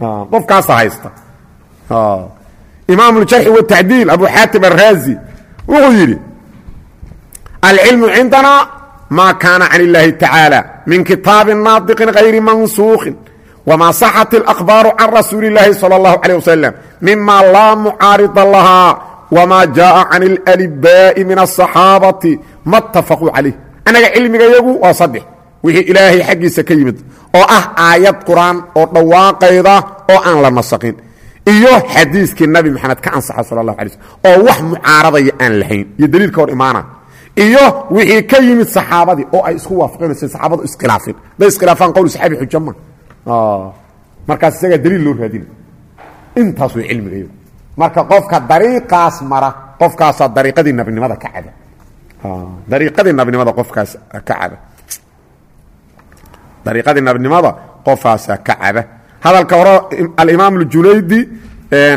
Ah, Qofkaasa haysta. Ah, Imaam اjarxi watacdiil abu xaatim araazi wuxuu yidhi alcilmu cindanaa ma kaana can اllahi tacaalى min kitaabi naadiqin غayri mansuukhin wma صaxat اlأkhbaaru can rasuuli اllaahi salى اllahu عalيه waslm mima laa mucaarida lahaa wma jaءa can اlأlibaaءi min الصaxaabati ma اtafaquu calayh annaga cilmigayagu waa saddex wixii ilaahay xaggiisa ka yimid oo ah aayad qur'aan oo dhawaaqayda oo aan la nasaqin iyo xadiiskii nabi maxamed ka ansaxa sal اlahu alay slm oo wax mucaaradaya aan lahayn iyo daliilka hor imaana iyo wixii ka yimid saxaabadii oo ay isku waafaqeen saxaabadu iskhilaafeen haday iskhilaafaan qowl saxaabi xujo ma. Markaas isagaa daliil loo raadina intaas way cilmigayo marka qofka dariiqaas mara qofkaasaa dariiqadii nabinimada ka cada. Dariiqadii nabinimada qofkaas ka cada. Dariiqadii nabinimada qofkaasa ka caba hadalka hore alimaam اjunaydi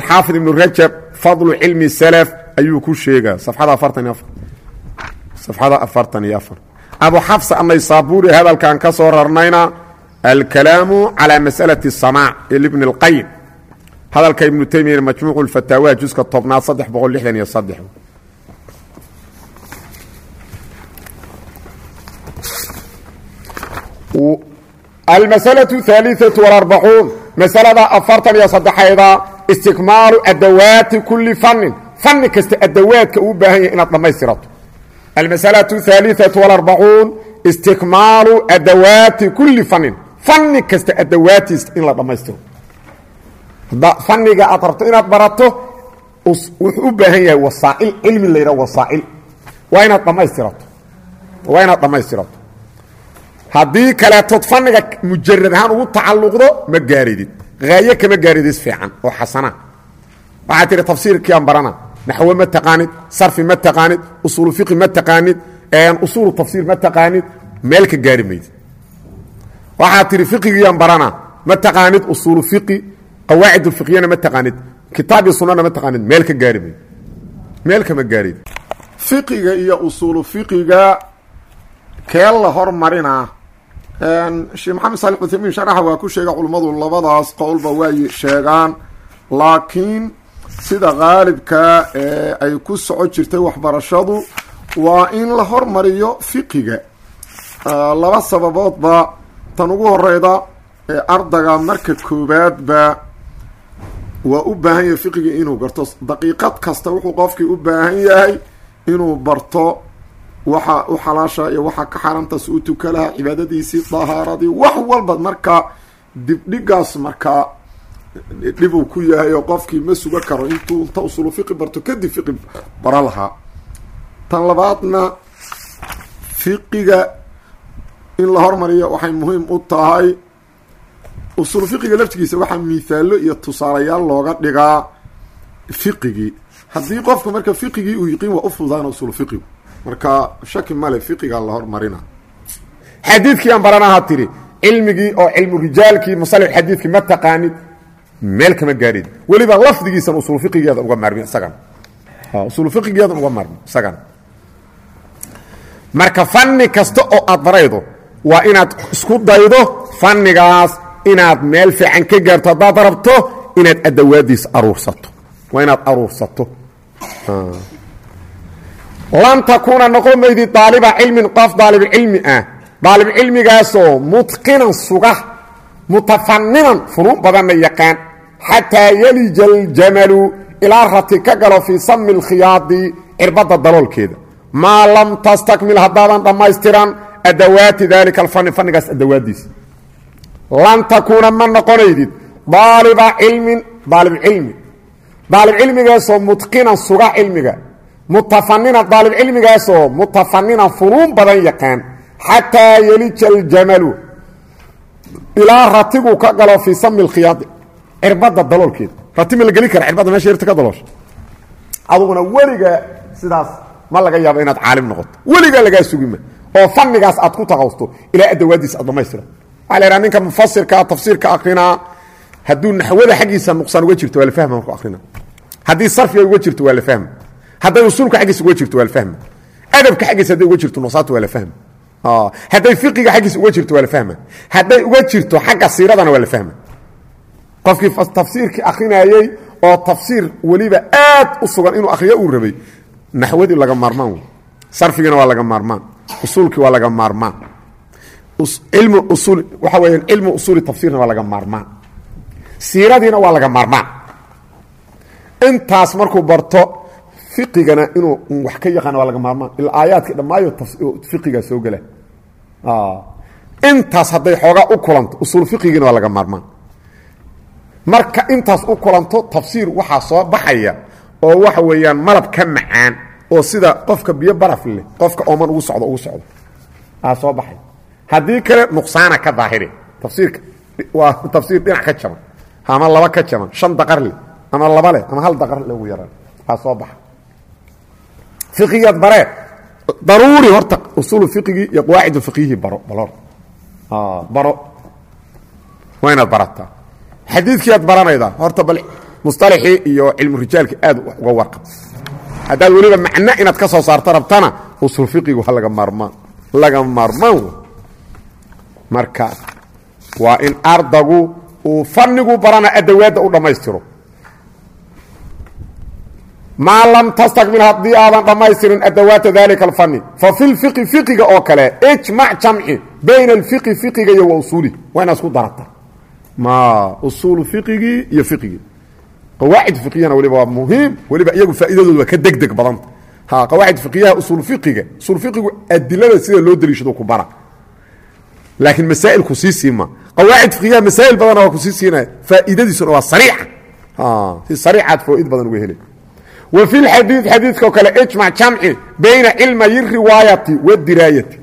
xaafid ibnu rajab fadlu cilmi slf ayuu ku sheegaa. Safxada afartan iyo afar safxada afartan iyo afar abu xafs annaysaburi hadalkan ka soo rarnayna alkalaamu calى masأlaة الsamaac ibn اlqayim hadalka ibnu taymiya majmuuc اfataawa juska tobnaad saddex boqol lixdan iyo saddex almasalaةu ثaaliثaةu وalarbacuun masalada afartan iyo saddexayda istikmaalu adawaati kuli fanin fani kasta adawaadka uu baahan yahay inaad dhammaystirato almasalaةu ثaaliثaةu وalarbacuun istikmaalu adawaati kuli fanin fani kasta adawaatiisa in la dhammaystiro faniga aad rabto inaad barato wuxuu u baahan yahay wasaail cilmi la yidhah wasaail waa inaad dhammaystirato waa inaad dhammaystirato haddii kaleetood faniga mujarad ahaan ugu tacalluqdo ma gaaridid haaye kama gaaridis fiican oo xasana waxaad tihi tafsiirkiiaan barana naxwe ma taqaanid sarfi ma taqaanid usuulu fiqi ma taqaanid usuulu tafsiir ma taqaanid meel ka gaari maydid waxaad tihi fiqigiiaan barana ma taqaanid usuulu fiqi qawaacid ulfiqiyana ma taqaanid kitaab iyo sunana ma taqaanid meel ka gaari maydid meel kama gaarid fiqiga iyo usuulu fiqiga kee la hormarinaa sheekh maxamed saali cuthaymiin sharaxa waa ku sheega culummadu labadaas qowlba way sheegaan laakiin sida qaalibka ee ay ku soco jirtay waxbarashadu waa in la hormariyo fiqiga. Laba sababoodba tan ugu horeyda ee ardayga marka koowaadba waa u baahan yahay fiqiga inuu garto daqiiqad kasta wuxuu qofkii u baahan yahay inuu barto waxa u xalaasha iyo waxa ka xaaraamtaas u tuka lahaa cibaadadiisii dahaaradii wax walba markaa dibdhigaas markaa dhibuu ku yahay oo qofkii ma suga karo intuu inta usulu fiqi barto kadib fiqi bara lahaa. Tan labaadna fiqiga in la hormariyo waxay muhiim u tahay usulu fiqiga laftigiisa waxaa mihaalo iyo tusaalayaal looga dhigaa fiqigii. Haddii qofku marka fiqigii uu yiqiin waa u fududaan usulu fiqigu marka shaki male fiqigaa la hormarina. Xadiidkii aan baranaha tiri cilmigii oo cilmu rijaalkii musalix xadiidkii ma taqaanid meel kama gaadhid weliba lafdigiisan usul fiqigeeda uga maarmin isagana usul fiqigeedan uga maarmin isagana marka fanni kasta oo aad baraydo waa inaad isku daydo fannigaas inaad meel fiican ka gaarto haddaad rabto inaad adawaadiis aruursato. Waa inaad aruursato. Lan takuuna noqon maydi daaliba cilmin qof daalibcilmi ah. Daalibcilmigaasoo mutqinan suga mutafaninan funuun badanna yaqaan xataa yelija aljamalu ilaa rati ka galo fii sami lkhiyaadi cirbadda daloolkeeda. Maa lam tastakmil haddaadan dhammaystiran adawaati daalika alfani fannigaas adawaaddiisa lan takuuna ma noqonaydid daaliba cilmin daalibcilmi daalibcilmigaasoo mutqinan suga cilmiga. Mutafaninan daalibcilmigaasoo mutafaninan funuun badan yaqaan xataa yelija aljamalu ilaa ratigu ka galo fii sami lkhiyaadi cirbadda daloolkeeda rati ma la geli kara cirbadda meesha yarta ka daloosha aduguna weligaa sidaas ma laga yaabo inaad caalim noqoto. Weligaa lagaa sugima oo fannigaas aad ku taqawsto ilaa adawaadiisa aad dhamaystira waxa la yhaha ninka mufasirkaa tafsiirka akrinaa hadduu naxwada xaggiisa nuqsaan uga jirto waa la fahma markuu akrina haddii sarfiga uga jirto waa la fahma. Hadday usuulka xaggiisa uga jirto waa la fahma. Adabka xaggiisa hadday uga jirto nuqsaanta waa la fahma hadday fiqiga xaggiisa uga jirto waa la fahma. Hadday uga jirto xagga siiradana waa la fahma. Qofkii tafsiirkii akrinayey oo tafsiir weliba aad u sugan inuu akriyo uu rabay. Naxwadii laga maarmaan wey sarfigina waa laga maarmaan. Usuulkii waa laga maarmaan. Ilmu usuul waxa weeyaan cilmu usuuli tafsiirna waa laga maarmaan. Siiradiina waa laga maarmaan. Intaas markuu barto fiqigana inuu wax ka yaqaan waa laga maarmaan. Ilaa aayaadka dhammaayo fiqigaa soo gela intaas hadday xoogaa u kulanto usuul fiqigiina waa laga maarmaan. Marka intaas u kulanto tafsiir waxaa soo baxaya oo waxa weeyaan malab ka macaan oo sida qofka biyo baraf leh qofka ooman ugu socdo ugu socdo. Aa soo baxay. Haddii kale nuqsaana ka daahiri tafsiirka waa tafsiir dhinac ka jaban. Ama laba ka jaban. Shan daqar leh ama laba leh ama hal daqar leh ugu yaraan. Aa soo baxa fiqigaad baree daruuri horta usuulu fiqigii iyo qawaacid fiqihii baro balor baro. Waa inaad barataa xadiidkii aad baranaydaa horta bal musطalaxii iyo cilmu rijaalki aad uga warqab. Haddaad weliba macno inaad ka soo saarto rabtana usul fiqigu ha laga maarmaan laga maarmaan marka waa in ardagu uu fannigu barana adawaadda u dhammaystiro maa lam tastakmil haddii aadan dhammaystirin adawaata dalika alfani fa fi lfiqi fiqiga oo kale ijmac jamci bayna alfiqi fiqiga iyo wa usuulihi waa inaad isku darata. Ma usuulu fiqigii iyo fiqigii qawaacid fiqiyana weliba waa muhiim. Weliba iyagu faa'iidadoodu waa ka deg deg badanta ha qawaacid fiqiyaha usuul fiqiga usuul fiqigu adilada sida loo daliishado ku bara. Laakiin masaa'il ku sii siima. Qawaacid fiqiyaha masaa'il badana waa ku sii siinaya faa'iidadiisuna waa sariica si sariicaad faaid badan uga helay wa fi lxadiid xadiidkao kale ijmac jamci bayna cilmayi riwaayati wadiraayati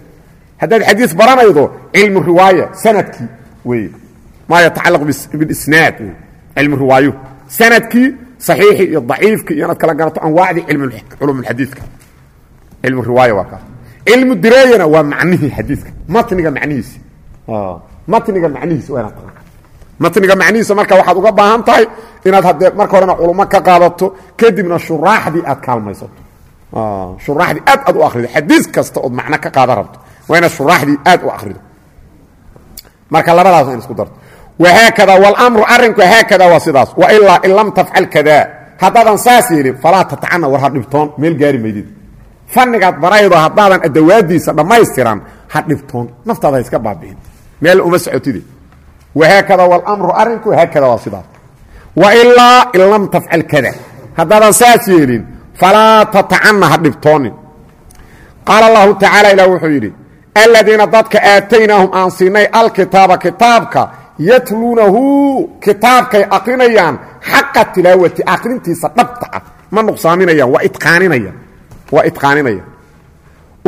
haddaad xadiis baranaydo cilmu riwaaya sannadkii wey maa yatacalaq bilisnaad cilmu riwaayo. Sanadkii saxiixii iyo daciifkii iyo inaad kala garato anwaacdii culumulxadiidka cilmu riwaaya waa kaas cilmu diraayana waa macnihii xadiidka matniga macnihiisi matniga macnihiisi waa inaad taqaan matniga macnihiisa marka waxaad uga baahan tahay inaad haddee marka horena culummo ka qaadato kadibna shuraaxdii aad kaalmaysato. Shuraaxdii aad aad u akrido xadiis kasta ood macno ka qaadan rabto. Waa inaad shuraaxdii aad u akrido marka labadaas in isku darto. Wahaakada wاlmru arinku haakada waa sidaas. Wailaa in lam tafcal kada. Haddaadan saas yeelin falaa tatacana war ha dhibtoon meel gaari maydid. Fannigaad baraydo haddaadan adawaadiisa dhammaystiran ha dhibtoon. Naftaada ha iska baabi'in. Meel uma socotide wahaakada wاlmru arinku haakada waa sidaas wailaa in lam tafcal kada haddaadan saas yeelin falaa tatacana ha dhibtoonin qaala اllahu tacaala ilah wuxuu yidhi aladiina dadka aataynaahum aan siinay alkitaaba kitaabka yatluunahu kitaabkay akrinayaan xaqa tilaawati akrintiisa dhabta ah ma nuqsaaminayaan waa idqaaninayaan waa idqaaninayaan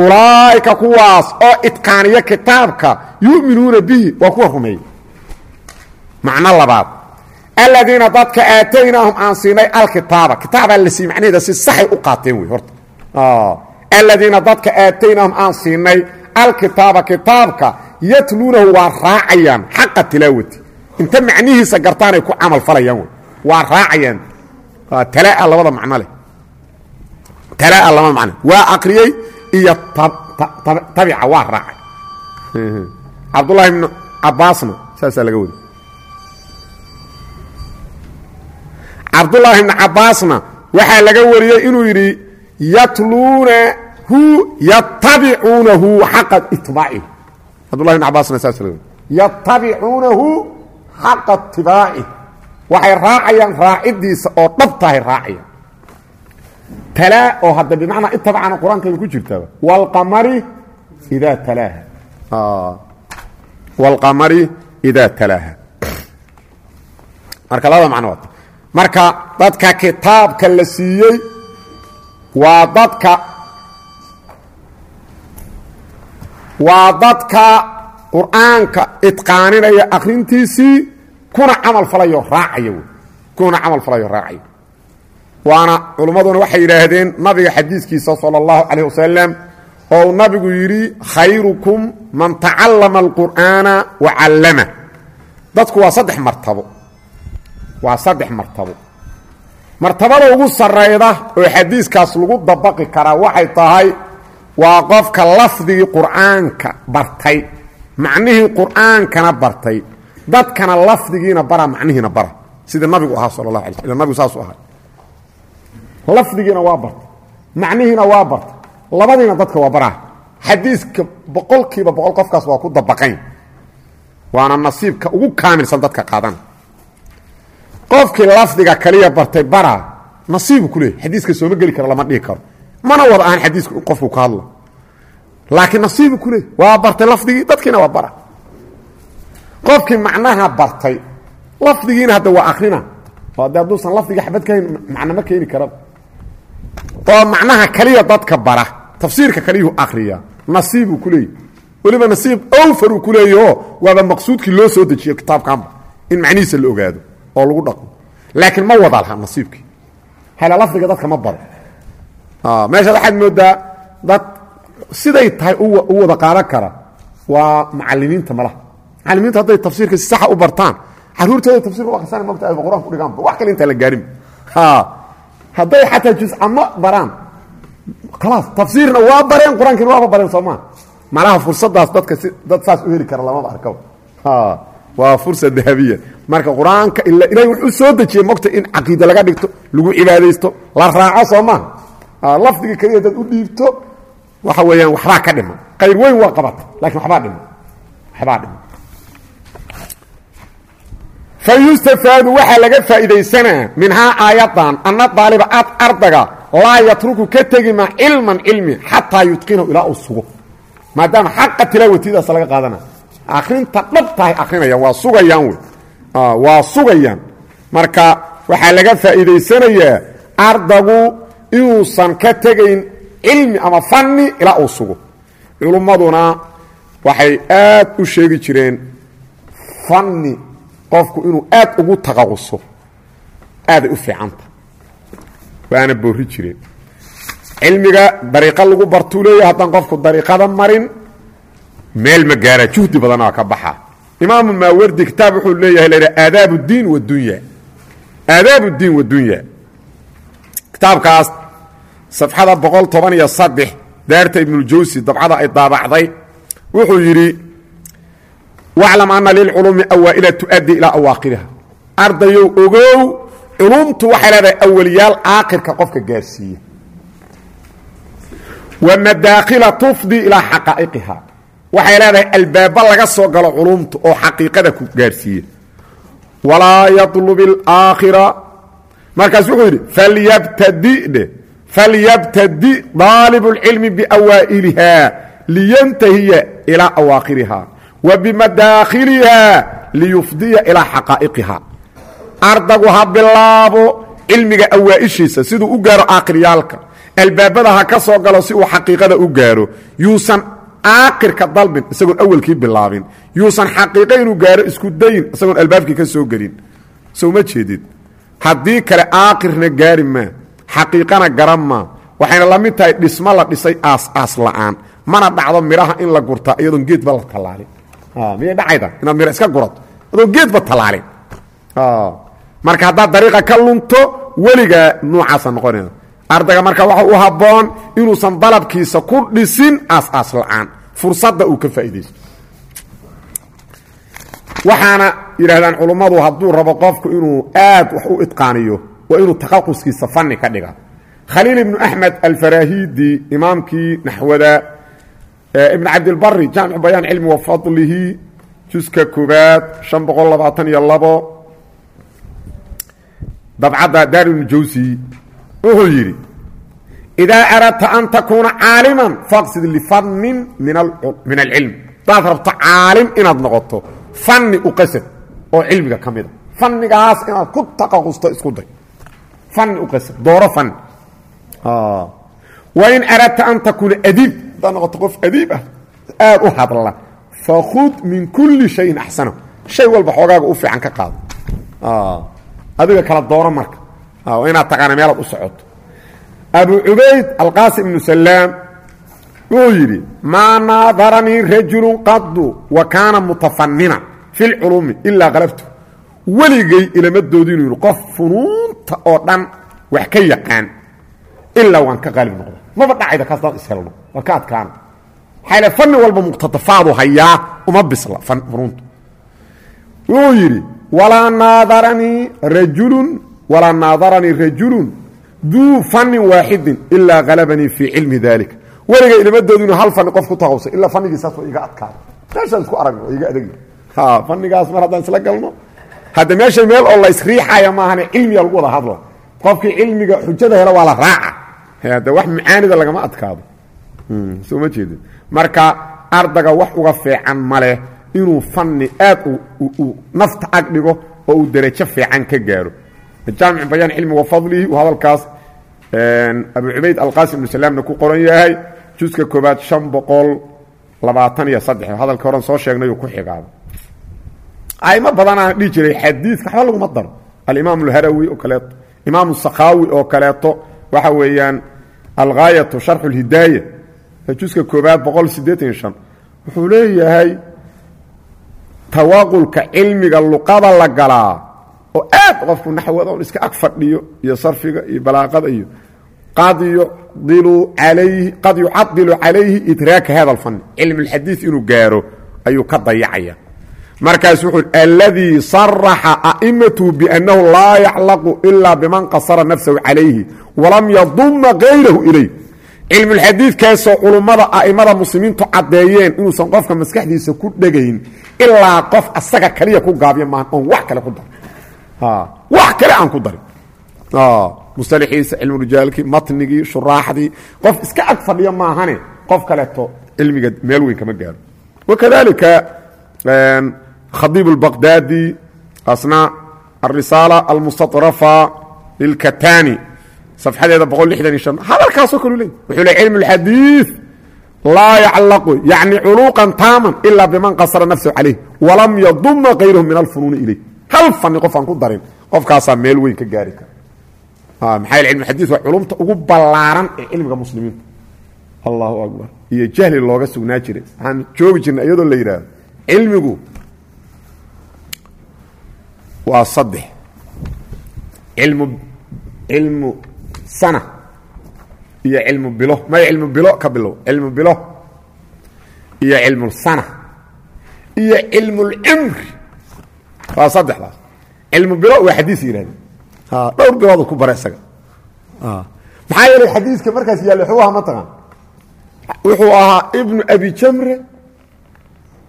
ulaa'ika kuwaas oo idqaaniya kitaabka yu'minuuna bihi waa kuwa rumeeya macno labaad. Aladiina dadka aataynaahum aan siinay alkitaaba. Kitaabaa la siiy macnaheeda si saxay u qaateen wey horta. Aladiina dadka aataynaahum aan siinay alkitaaba kitaabka yatluunahu waa raacayaan xaqa tilaawati. Inta macnihiisa gartaanay ku camal falayaan wey waa raacayaan. Talaa labada macno leh. Talaa labada macno. Waa aqriyey iyo tabica waa raacay. Cabdullaahi ibnu cabaasna saasaa laga wadi cabdullaahi ibnu cabaasna waxaa laga wariyey inuu yidhi yatluunahu yatabicuunahu xaqa itbaacihi cabdullahi ibn cabaasna saas yatabicuunahu xaqa itibaacihi waxay raacayaan raacidiisa oo dhabtahay raacayaan talaa oo hadda bimacnaa itabacana qur'aankayba ku jirtaaba wlqamari idaa talaaha wاlqamari idaa talaaha marka labada macno waata marka dadka kitaabka la siiyey waa dadka waa dadka qur'aanka idqaaninaya akrintiisii kuna camal falayo raacaya kuna camal falayo raacaya waana culummaduna waxay yidhaahdeen nabiga xadiiskiisa salى اllahu calayh wasalam oo nabigu yidhi khayrukum man tacallama alqur'aana wa callama dadku waa saddex martabo waa saddex martabo. Martabada ugu sarayda oo xadiiskaas lagu dabaqi karaa waxay tahay waa qofka lafdigii qur'aanka bartay macnihii qur'aankana bartay dadkana lafdigiina bara macnihiina bara sida nabigu ahaa sal اlahu alay sl nabigu saasuu ahaa. Lafdigiina waa bartay macnihiina waa bartay labadiina dadka waa baraa. Xadiiska boqolkiiba boqol qofkaas waa ku dabaqayn waana nasiibka ugu kaamilsan dadka qaadana qofkii lafdiga kaliya bartay baraa nasiibu ku xadiiska sooma geli karo lama dhihi karo. Mana wada ahan xadiiska qofku ka hadla laakiin nasiibu ku waa bartay lafdigii dadkiina waa bara. Qofkii macnaha bartay lafdigiina hadda waa akrina oo lafdiga xabad ka hayn macno ma keeni karaba oo macnaha kaliya dadka bara. Tafsiirka kaliyuu akriya nasiibuu ku weliba nasiib owfaruu ku waaba maqsuudkii loo soo dejiyo kitaabkanba in macnihiisa la ogaado oo lagu dhaqmo laakiin ma wada laha nasiibkii hala lafdiga dadka ma baro. Meesha waxaad moodaa dad siday tahay u wada qaadan kara waa macalimiinta malaha macalimiinta hadday tafsiirka si saxa u bartaan caruurtooda tafsirka u akrisana mogta ayba qur'aanka udhigaanba wax kale intaan la gaarin. Hadday xataa juscamo baraan khalaas tafsiirna waa bareen qur'aankiina waaba bareen soo maa malaha fursadaas dadka si dad saas u heli kara lamaba arkaba waa fursa dahabiya. Marka qur'aanka ila ilahay wuxuu soo dejiyey mogta in caqiida laga dhigto lagu cibaadaysto la raaco soo maha lafdiga keliya dad u dhiibto waxa weeyaan waxbaa ka dhiman qayr weyn waa qabata lakiin waxbaa dhiman waxbaa dhima. Fa yustafaadu waxaa laga faa'iidaysanaa minhaa aayadan anna daaliba ad ardaga laa yatruku ka tegi ma cilman cilmi xataa yutqinahu ilaa uu sugo. Maadaama xaqa tilaawatidaas laga qaadana akrinta dhabtahay akrinayaan waa sugayaan wey. Waa sugayaan. Marka waxaa laga faa'iidaysanayaa ardagu inuusan ka tegayn cilmi ama fanni ilaa uu sugo. Culummaduna waxay aad u sheegi jireen fanni qofku inuu aad ugu taqaquso aaday u fiicanta. Waana boorri jireen. Cilmiga dariiqo lagu bartuu leeya haddaan qofku dariiqada marin meel ma gaara juhdi badanaa ka baxa. Imaamu maawardi kitaab wuxuu leeyahay la yidhaha aadaab اdiin wadunya aadaab اdiin wadunya kitaabkaas safxada boqol toban iyo saddex daarta ibnuljawsi dabcada ay daabacday wuxuu yidhi waclam ana lilculuumi awaa'ila tu'addi ilaa awaaqiriha ardayow ogow culumtu waxay leedahay awaliyaal aakirka qofka gaarsiiya. Wa madaakhila tufdi ilaa xaqaa'iqiha waxay leedahay albaaba laga soo galo culumta oo xaqiiqada ku gaarsiiya walaa yatlub اlaakhira markaas wuxuu yidhi falyabtadidhe falyabtadi daalib اlcilmi biawaa'iliha liyantahiya ilaa awaaqiriha wa bimadaakhiliha liyufdiya ilaa xaqaa'iqiha ardagu ha bilaabo cilmiga awaa'ishiisa siduu u gaaro aakiryaalka albaabada ha ka soo galo si uu xaqiiqada u gaaro yuusan aakirka dalbin isagoon awalkii bilaabin. Yuusan xaqiiqo inuu gaaro isku dayin isagoon albaabkii ka soo gelin. Soo ma jeedid? Haddii kale aakirna gaari maa xaqiiqana garan maa waxayna la mid tahay dhismo la dhisay aas-aas la'aan. Mana dhacdo midhaha in la gurtaa iyadoon geedba la tallaalin. Miyay dhacayda? Inaad midha iska gurato adoon geedba tallaalin. Marka haddaad dariiqa ka lunto weligaa nuucaasa noqonayda ardayga marka waxa u habboon inuusan dalabkiisa ku dhisin aas-aas la'aan. Fursadda uu ka faa'iidaysto. Waxaana yidhahdaan culummadu hadduu rabo qofku inuu aad wax u itqaaniyo waa inuu taqaquskiisa fanni ka dhiga. Khaliil ibnu axmed alfarahidi imaamkii naxwada ibn cabdilbari jaamicu bayaan cilmi wa fadlihi juska koobaad شhan boqol labaatan iyo wuxuu yidhi idaa aradta an takuuna caaliman faqsid lifannin min alcilm. Hadaad rabto caalim inaad noqoto fanni u qasad oo cilmiga ka mida. Fannigaas inaad ku taqaqusto isku day. Fanni u qasad dooro fanni. Wain aradta an takuuna adiib hadaad noqoto qof adiib ah aad u hadla fakud min kulli shayin axsana shay walba xoogaaga u fiican ka qaado. Adiga kala dooro marka inaad taqaana meelaad u socoto abu cubayd alqaasim ibnu salaam wuxuu yidhi maa naadaranii rajulu qadu wa kaana mutafanina fi lculuumi ilaa qalabtu weligay ilama doodinu yidhi qof funuunta oo dhan wax ka yaqaan ilaa waan ka qaalib noqda maba dhacayda kaas daan ishelno waa ka adkaana maxaa fanni walba muqtadafaadu hayaa uma bisla funuunta wuxuu yidhi walaa naadaranii rajulun walaa naadaranii rajulun duu fannin waaxidin ilaa halabanii fii cilmi daalika weliga ilamadoodi inuu hal fanni qof ku taqawsay ilaa fannigiisaas waa iga adkaada meeshaan isku aragno iga adagi. Fannigaas mar haddaan isla galno? Hadda meesha meel oo la isriixaya maahane cilmiga lagu wada hadlo. Qofkii cilmiga xujada hela waa la raaca. De wax macaanida lagama adkaado. Soo ma jeedin. Marka ardaga wax uga fiican maleh inuu fanni aad nafta ag oo uu derajo fiican ka gaaro jaamic bayaan cilmi wa fadlihi uu hadalkaas abu cubayd alqaasim ibnu salaamna ku qoran yahay juska koobaad an boqol labaatan iyo saddex hadalka horan soo sheegnayuu ku xigaaba aimo badanaan dhihi jiray xadiidka waxba laguma daro alimaam alharawi oo kaleeto imaam sakhaawi oo kaleeto waxa weeyaan alghaayatu sharxu lhidaaya juska koobaad boqol sideetan iyo an wuxuu leeyahay tawaaqulka cilmiga luqada la galaa oo aad qofku naxwada on iska ag fadhiyo iyo sarfiga iyo balaaqada iyo qad yucadilu calayhi idraaka hada alfanni cilm اlxadiid inuu gaaro ayuu ka dayacaya. Markaas wuxuu aladii saraxa a'imatu biannahu laa yaclaqu ilaa biman qasara nafsahu calayhi walam yaduma gayrahu ilayh. Cilmulxadiidkaasoo culummada a'imada muslimiintu caddeeyeen inuusan qofka maskaxdiisa ku dhegayn ilaa qof asaga kaliya ku gaabiyo maan oon wax kale ku darin wax kale aan ku darin. Musalixiisa cilmurijaalkii matnigii shuraaxdii. Qof iska ag fadhiyo maahane qof kaleeto cilmiga meel weyn kama gaaro wakadalika khadiib albaqdaadi asna alrisaala almustatrafa lilkatani safxadeeda hadalkaasoo kalu leey wuxuu le cilmu اlxadiiث laa yaclaqu yacni culuuqan taaman ila biman qasra nafsahu calayh walam yaduma kayrahum min alfunuuni ilayh hal fani qof aan ku darin qofkaasaa meel weyn ka gaari kara. Maxaa yeel cilmulxadiis waa culumta ugu ballaaran ee cilmiga muslimiinta. Allahu akbar. Iyo jahli looga sugnaa jiray. Waxaan joogi jirnay iyadoo la yidhaahdo cilmigu waa saddex. Ilmu cilmu sana iyo cilmu bilo. May cilmu bilo ka bilow. Cilmu bilo iyo cilmu sana iyo cilmulcimri waa saddexdaas cilmu bilo waa xadiis yidhahde dhowr biloodu ku bara isaga. Maxaa yeelay xadiiska markaas yaalla xuu aha mataqaan wuxuu ahaa ibnu abi jamre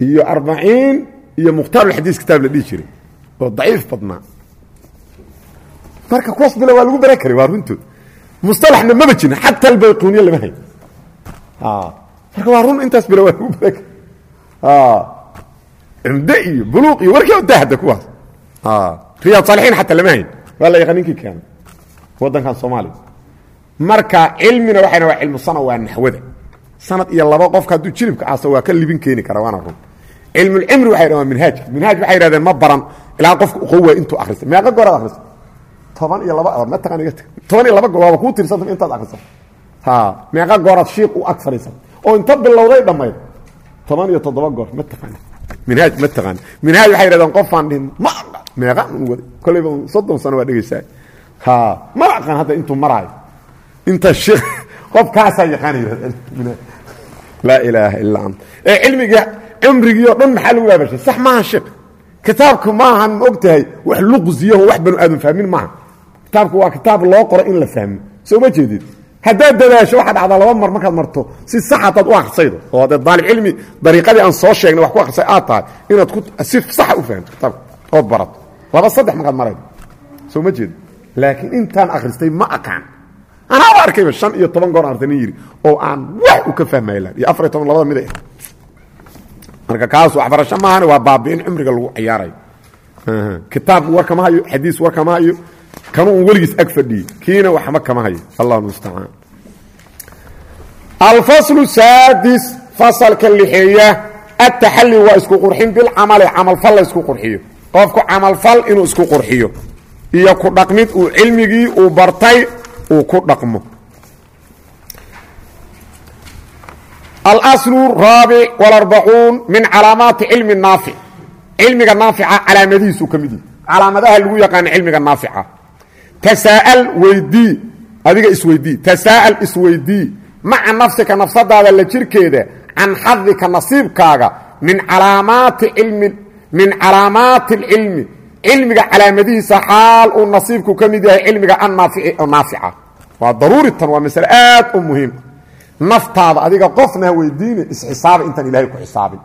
iyo arbaciin iyo mukhtaarulxadiis kitaab la dhihi jiray oo daciif badnaa. Marka kuwaas bilo waa lagu baran karay waa runtood mustalaxna maba jirin xataa albayquniya lama hayn. Marka waa run intaas bilo waa lagu baran karay cumde iyo buluuq iyo warkii odaa hadda kuwaas riyaad saalixiin xataa lama hayn waa la yaqaan ninkii keenay waddankan soomaaliya marka cilmina waxayna waa cilmu sana waa naxwada sanad iyo laba qofka hadduu jilibka aaso waa ka libin keeni kara waana run cilmulcimri waxay dhahan waa minhaajka minhaaj waxay yidhahdeen ma baran ilaa qofka uqowa intuu akhristay meeqa gooraad akhristay toban iyo laba ma taqaan iga toban iyo laba goor waaba kuu tirsanta intaad akhrisay ha meeqa gooraad shiiq u ag fadhiisat oo inta bilowday dhammayd toban iyo toddoba goor ma taqaani minhaaj ma taqaani minhaaj waxay yidhahdeen qofaan dhihin ma meeqa un waday kolleyba soddon sano waa dhegaysaa ha ma aqaan hadda intuu maraayo inta sheekh qofkaasaa yaqaanaya laa ilaaha illaa ant ee cilmiga cimrigii oo dhan maxaa lagu aabashay? Sax maaha sheekh kitaabku maahan ma og tahay wax luqsiyaho wax banu aadam fahmin maaha. Kitaabku waa kitaab loo qoro in la fahmo. Soo ma jeedid haddaad dadaasho waxaa dhacdaa laba mar markaad marto si sax hadaad u akhrisaydo oo hadee daalib cilmi dariiqadii aan soo sheegnay wax ku akhrisay aad tahay inaad si saxa u fahamto kitaabka ood barato laba saddex markaad maraydo soo ma jeedid laakiin intaan akhristay ma aqaan. Anaaba arkayba shan iyo toban goor arta nin yidhi oo aan wax u ka fahmaylan iyo afar iyo toban labada mid marka kaas waxbarasho maahan waa baabi'in cumriga lagu ciyaarayo kitaab war kama hayo xadiis war kama hayo kanu un weligiis ag fadhiyey. Kiina waxba kama hayo. Allah mustacaan. Alfaslu saadis fasalka lixeeya ataxalli waa isku qurxin bilcamali camalfal la isku qurxiyo. Qofku camalfal inuu isku qurxiyo. Iyo ku dhaqmid uu cilmigii uu bartay uu ku dhaqmo. Alaslu raabic walarbacuun min calaamaati cilmi naafic cilmiga naafica calaamadihiisuu ka mid yihi calaamadaha lagu yaqaano cilmiga naafica tasaa'al weydii adiga isweydii tasaa'al isweydii maca nafsika nafsadaada la jirkeeda can xadika nasiibkaaga min calaamaati cilmi min calaamaati اlcilmi cilmiga calaamadihiisa xaal uu nasiibku ka mid yahay cilmiga annaafici oo naafica. Waa daruuri tan waa masale aad u muhiim. Naftaada adiga qofna weydiine isxisaaba intaan ilahay ku xisaabin.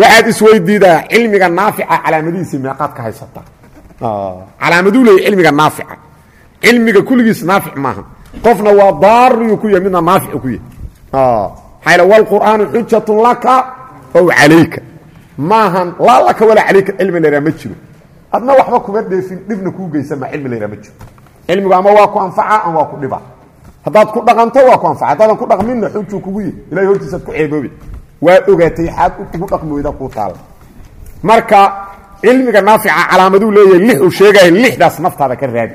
Waxaad isweydiidaa cilmiga naafica calaamadihiisii meeqaad ka haysata calaamaduu leeya cilmiga cilmiga kulligiis naafic maaha. Qofna waa daariyuu ku yahay midna naaficu ku yahay maxaa wlqur'aanu xujatun laka ow calayka. Maahan laa laka walaa calayka cilmi la yhaha ma jiro. Adna waxba kuma dheefin dhibna kuu geysan ma cilmi la yhaha ma jiro. Cilmigu ama waa ku anfaca ama waa ku dhiba. Haddaad ku dhaqanto waa ku anfaca. Haddaadan ku dhaqminna xujuu kugu yihi ilahay hortiisaad ku ceeboobi. Waad ogaatay xaad ugu dhaqmi weyda kuu taala marka cilmiga naafica calaamaduu leeyahay lix uu sheegaya lixdaas naftaada ka raadi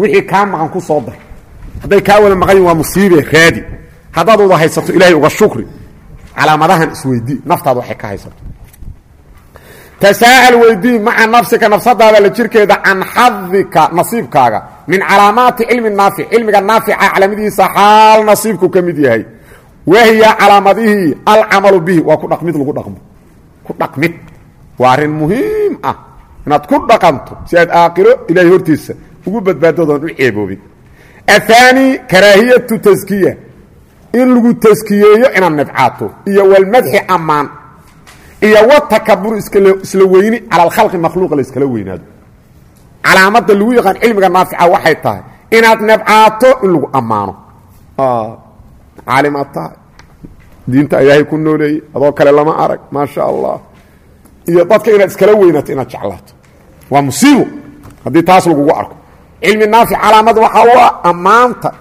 wixii kaa maqan ku soo dar hadday kaa wada maqan yihiin waa musiibe raadi. Haddaad wada haysato ilaahay uga shukri. Calaamadahan isweydii naftaada waxay ka haysato. Tasaa'al weydii maca nafsika nafsadaada la jirkeeda can xadika nasiibkaaga. Min calaamaati cilmi naafic cilmiga naafica calaamadihiisa xaal nasiibku ka mid yahay. Wahiya calaamadihii alcamalu bihi waa ku dhaqmid lagu dhaqmo. Ku dhaqmid waa arrin muhiim ah. Inaad ku dhaqanto si aad aakhiro ilaahay hortiisa ugu badbaadoodoon u ceeboobin ahaani karaahiyatu taskiya in lagu taskiyeeyo inaad nibcaato iyo walmadxi ammaan. Iyo watakabur isla weyni cala alkhalqi makhluuqa la iskala weynaado. Calaamadda lagu yaqaan cilmiga naafica waxay tahay inaad nibcaato in lagu ammaano. Caalimaad tahay diinta ilaahay ku nooleeyey adoo kale lama arag maa sha allah. Iyo dadka inaad iskala weynaato inaad jeclaato. Waa musiibo. Haddii taas lagugu arko cilmi naafic calaamad waxaa u ah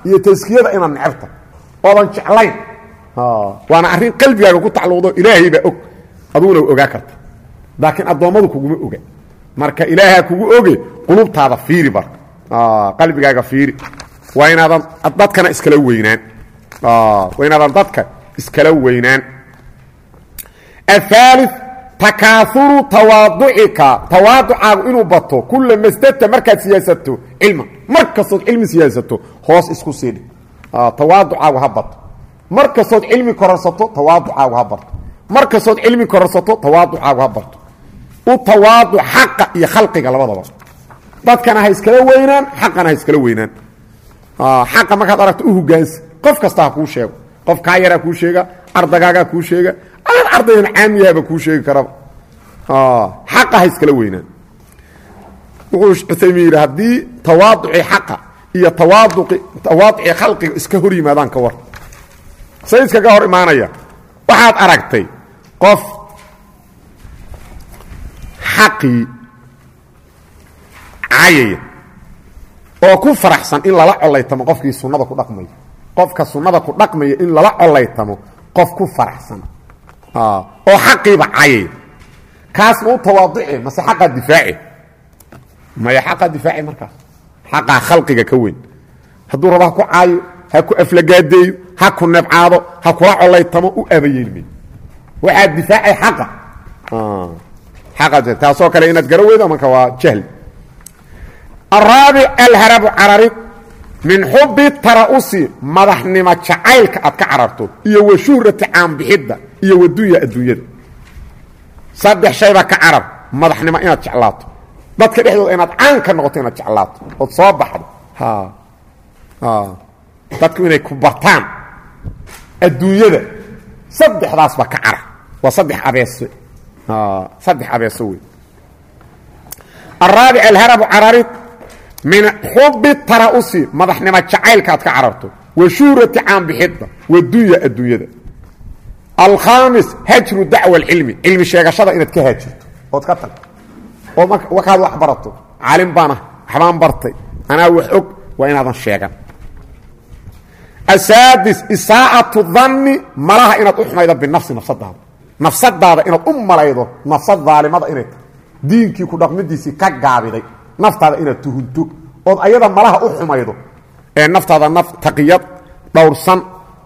iyo taskiyada inaad necebta oodan jeclayn. Waana arrin qalbigaaga ku tacluuqdo ilaahay baa og. Aduguna ogaa karta. Laakiin addoommadu kuguma oga marka ilaahaa kugu oge qulubtaada fiiri bar. Qalbigaaga fiiri. Waa inaadan dadkana iskala weynaan. Waa inaadan dadka iskala weynaan. Ahaali takaauru tawaaducika tawaaducaagu inuu bato kula masdadta markaad siyaasato cilma mar cilmi siyaasato hoos isku siidhi tawaaducaagu ha bato. Mar cilmi kororsato tawaaducaagu ha barto. Mar cilmi kororsato tawaaducaagu ha barto. U tawaaduc xaqa iyo khalqiga labadaba. Dadkana ha iskala weynaan xaqana ha iskala weynaan. Xaqa markaad aragto u hogaansa qof kasta ha kuu sheego. Qof kaa yaraa kuu sheega ardagaagaa kuu sheega adaan ardaygan caamiyahaba kuu sheegi karaba. Xaqa ha iskala weynaan wuxuu cuthaymin yidhi haddii tawaaducii xaqa iyo tawaaduqi tawaaducii khalqiga iska hor yimaadaan ka war. Say iskaga hor imaanaya. Waxaad aragtay qof xaqii cayaya oo ku faraxsan in lala colaytamo qofkii sunnada ku dhaqmaya. Qofka sunnada ku dhaqmaya in lala colaytamo qof ku faraxsan oo xaqiiba cayaya kaas ma u tawaaduce mase xaqaa difaaci maya xaqaa difaaci markaas xaqaa khalqiga ka weyn hadduu rabo ha ku caayo ha ku aflagaadeeyo ha ku nebcaado ha kula colaytamo u abayeelmay waxaa difaacay xaqa taasoo kale inaad gara weydo marka waa jahli araabic alharabu cararid min xubi tara'usi madaxnimo jacaylka aad ka cararto iyo wa shuhrati caanbixidda iyo wadunya adduunyada. Saddex shayba ka carar madaxnimo inaad jeclaato. Dadka dhexdooda inaad caan ka noqoto inaad jeclaato ood soo baxdo. Dadku inay ku bartaan adduunyada saddexdaasba ka carar waa saddex abeese saddex abeese wey araabic alharabu cararid min xubi tara'usi madaxnimo jacaylka aad ka cararto wa shuhrati caanbixidda wadunya adduunyada alkhaamis hajru dacwa alcilmi cilmi sheegashada inaad ka haajirto ood ka tagto oo markaad wax barato caalim baan ah waxbaan bartay anaa wax og waa inaadan sheegan asaadis isaa'atu danni malaha inaad u xumaydo binafsi nafsadaada nafsadaada inaad u malaydo nafsad daalimada inay tahay diinkii ku dhaqmidiisii naftaada inaad tuhunto ood ayada malaha u xumaydo ee naftaada naf taqiyad dhowrsan